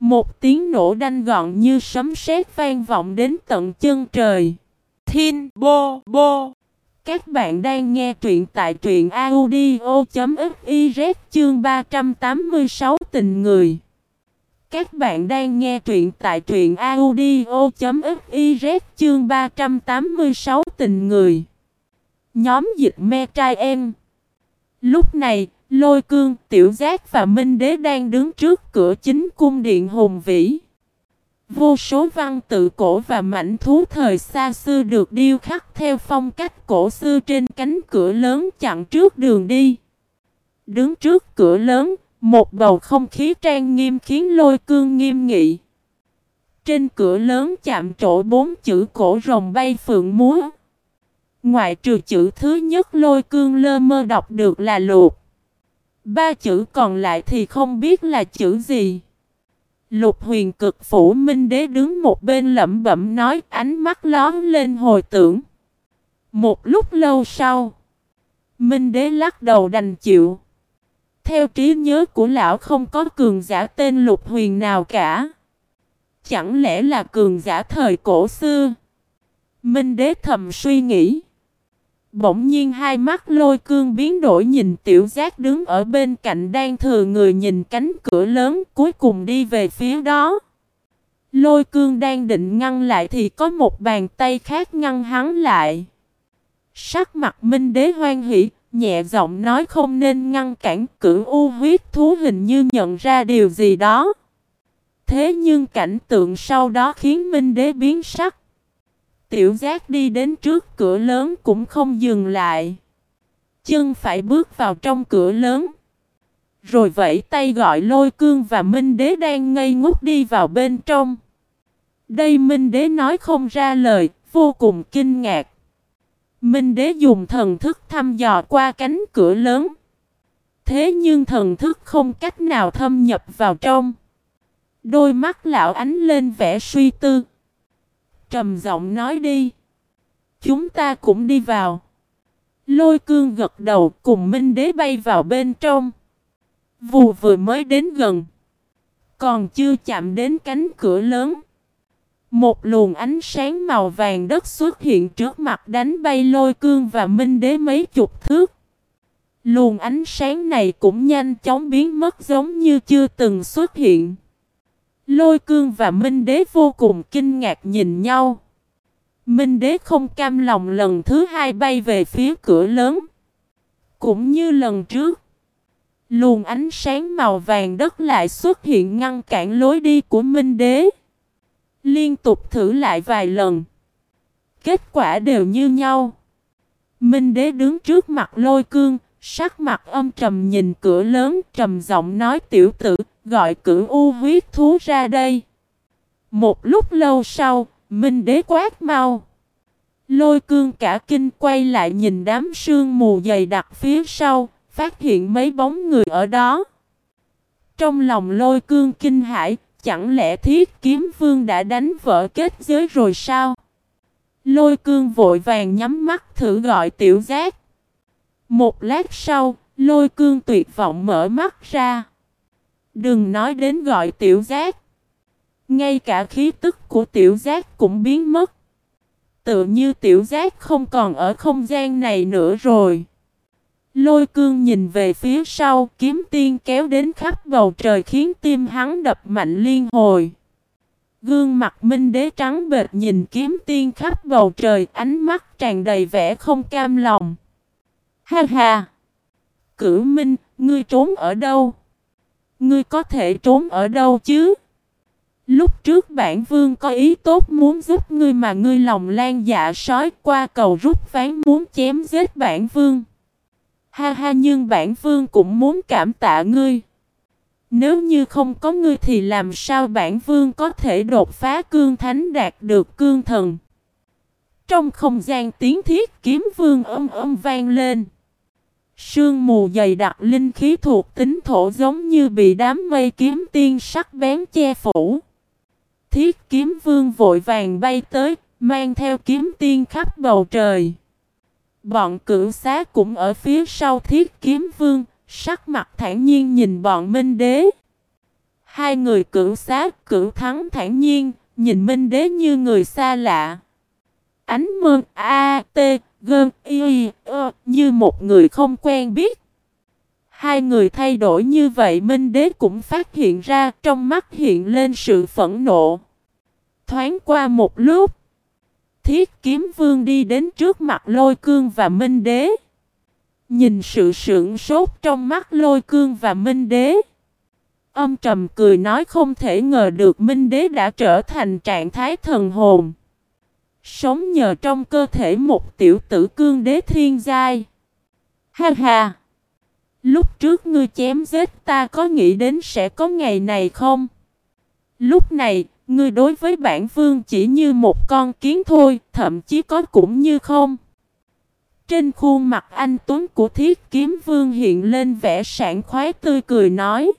Một tiếng nổ đanh gọn như sấm sét vang vọng đến tận chân trời. Thiên bô bô. Các bạn đang nghe truyện tại truyện audio.fiz chương 386 tình người. Các bạn đang nghe truyện tại truyện audio.fiz chương 386 tình người. Nhóm dịch me trai em. Lúc này, Lôi cương, tiểu giác và minh đế đang đứng trước cửa chính cung điện hùng vĩ. Vô số văn tự cổ và mảnh thú thời xa xưa được điêu khắc theo phong cách cổ xưa trên cánh cửa lớn chặn trước đường đi. Đứng trước cửa lớn, một bầu không khí trang nghiêm khiến lôi cương nghiêm nghị. Trên cửa lớn chạm trổ bốn chữ cổ rồng bay phượng múa. Ngoại trừ chữ thứ nhất lôi cương lơ mơ đọc được là luộc. Ba chữ còn lại thì không biết là chữ gì. Lục huyền cực phủ minh đế đứng một bên lẩm bẩm nói ánh mắt lón lên hồi tưởng. Một lúc lâu sau, minh đế lắc đầu đành chịu. Theo trí nhớ của lão không có cường giả tên lục huyền nào cả. Chẳng lẽ là cường giả thời cổ xưa? Minh đế thầm suy nghĩ. Bỗng nhiên hai mắt lôi cương biến đổi nhìn tiểu giác đứng ở bên cạnh đang thừa người nhìn cánh cửa lớn cuối cùng đi về phía đó. Lôi cương đang định ngăn lại thì có một bàn tay khác ngăn hắn lại. Sắc mặt minh đế hoan hỷ, nhẹ giọng nói không nên ngăn cản cửu u huyết thú hình như nhận ra điều gì đó. Thế nhưng cảnh tượng sau đó khiến minh đế biến sắc. Tiểu giác đi đến trước cửa lớn cũng không dừng lại. Chân phải bước vào trong cửa lớn. Rồi vẫy tay gọi lôi cương và Minh Đế đang ngây ngút đi vào bên trong. Đây Minh Đế nói không ra lời, vô cùng kinh ngạc. Minh Đế dùng thần thức thăm dò qua cánh cửa lớn. Thế nhưng thần thức không cách nào thâm nhập vào trong. Đôi mắt lão ánh lên vẻ suy tư trầm giọng nói đi. Chúng ta cũng đi vào. Lôi cương gật đầu cùng Minh Đế bay vào bên trong. Vù vừa mới đến gần. Còn chưa chạm đến cánh cửa lớn. Một luồng ánh sáng màu vàng đất xuất hiện trước mặt đánh bay lôi cương và Minh Đế mấy chục thước. Luồng ánh sáng này cũng nhanh chóng biến mất giống như chưa từng xuất hiện. Lôi cương và Minh Đế vô cùng kinh ngạc nhìn nhau. Minh Đế không cam lòng lần thứ hai bay về phía cửa lớn. Cũng như lần trước. Luồng ánh sáng màu vàng đất lại xuất hiện ngăn cản lối đi của Minh Đế. Liên tục thử lại vài lần. Kết quả đều như nhau. Minh Đế đứng trước mặt lôi cương, sắc mặt âm trầm nhìn cửa lớn, trầm giọng nói tiểu tử, gọi cửu u huyết thú ra đây. Một lúc lâu sau, Minh đế quát mau. Lôi cương cả kinh quay lại nhìn đám sương mù dày đặc phía sau, phát hiện mấy bóng người ở đó. Trong lòng lôi cương kinh hãi, chẳng lẽ thiết kiếm vương đã đánh vỡ kết giới rồi sao? Lôi cương vội vàng nhắm mắt thử gọi tiểu giác. Một lát sau, lôi cương tuyệt vọng mở mắt ra. Đừng nói đến gọi tiểu giác. Ngay cả khí tức của tiểu giác cũng biến mất. Tự như tiểu giác không còn ở không gian này nữa rồi. Lôi cương nhìn về phía sau, kiếm tiên kéo đến khắp bầu trời khiến tim hắn đập mạnh liên hồi. Gương mặt minh đế trắng bệt nhìn kiếm tiên khắp bầu trời, ánh mắt tràn đầy vẻ không cam lòng. Ha ha! Cửu Minh, ngươi trốn ở đâu? Ngươi có thể trốn ở đâu chứ? Lúc trước bản vương có ý tốt muốn giúp ngươi mà ngươi lòng lan dạ sói qua cầu rút ván muốn chém giết bản vương. Ha ha nhưng bản vương cũng muốn cảm tạ ngươi. Nếu như không có ngươi thì làm sao bản vương có thể đột phá cương thánh đạt được cương thần. Trong không gian tiếng thiết kiếm vương âm âm vang lên. Sương mù dày đặc linh khí thuộc tính thổ giống như bị đám mây kiếm tiên sắc bén che phủ. Thiết kiếm vương vội vàng bay tới, mang theo kiếm tiên khắp bầu trời. Bọn cửu xá cũng ở phía sau thiết kiếm vương, sắc mặt thản nhiên nhìn bọn minh đế. Hai người cửu xá, cửu thắng thản nhiên, nhìn minh đế như người xa lạ. Ánh mơn A, T, g i ơ, như một người không quen biết. Hai người thay đổi như vậy Minh Đế cũng phát hiện ra trong mắt hiện lên sự phẫn nộ. Thoáng qua một lúc, Thiết Kiếm Vương đi đến trước mặt Lôi Cương và Minh Đế. Nhìn sự sững sốt trong mắt Lôi Cương và Minh Đế. Âm trầm cười nói không thể ngờ được Minh Đế đã trở thành trạng thái thần hồn. Sống nhờ trong cơ thể một tiểu tử cương đế thiên giai. Ha ha! Lúc trước ngươi chém giết ta có nghĩ đến sẽ có ngày này không? Lúc này, ngươi đối với bản vương chỉ như một con kiến thôi, thậm chí có cũng như không. Trên khuôn mặt anh Tuấn của thiết kiếm vương hiện lên vẻ sảng khoái tươi cười nói.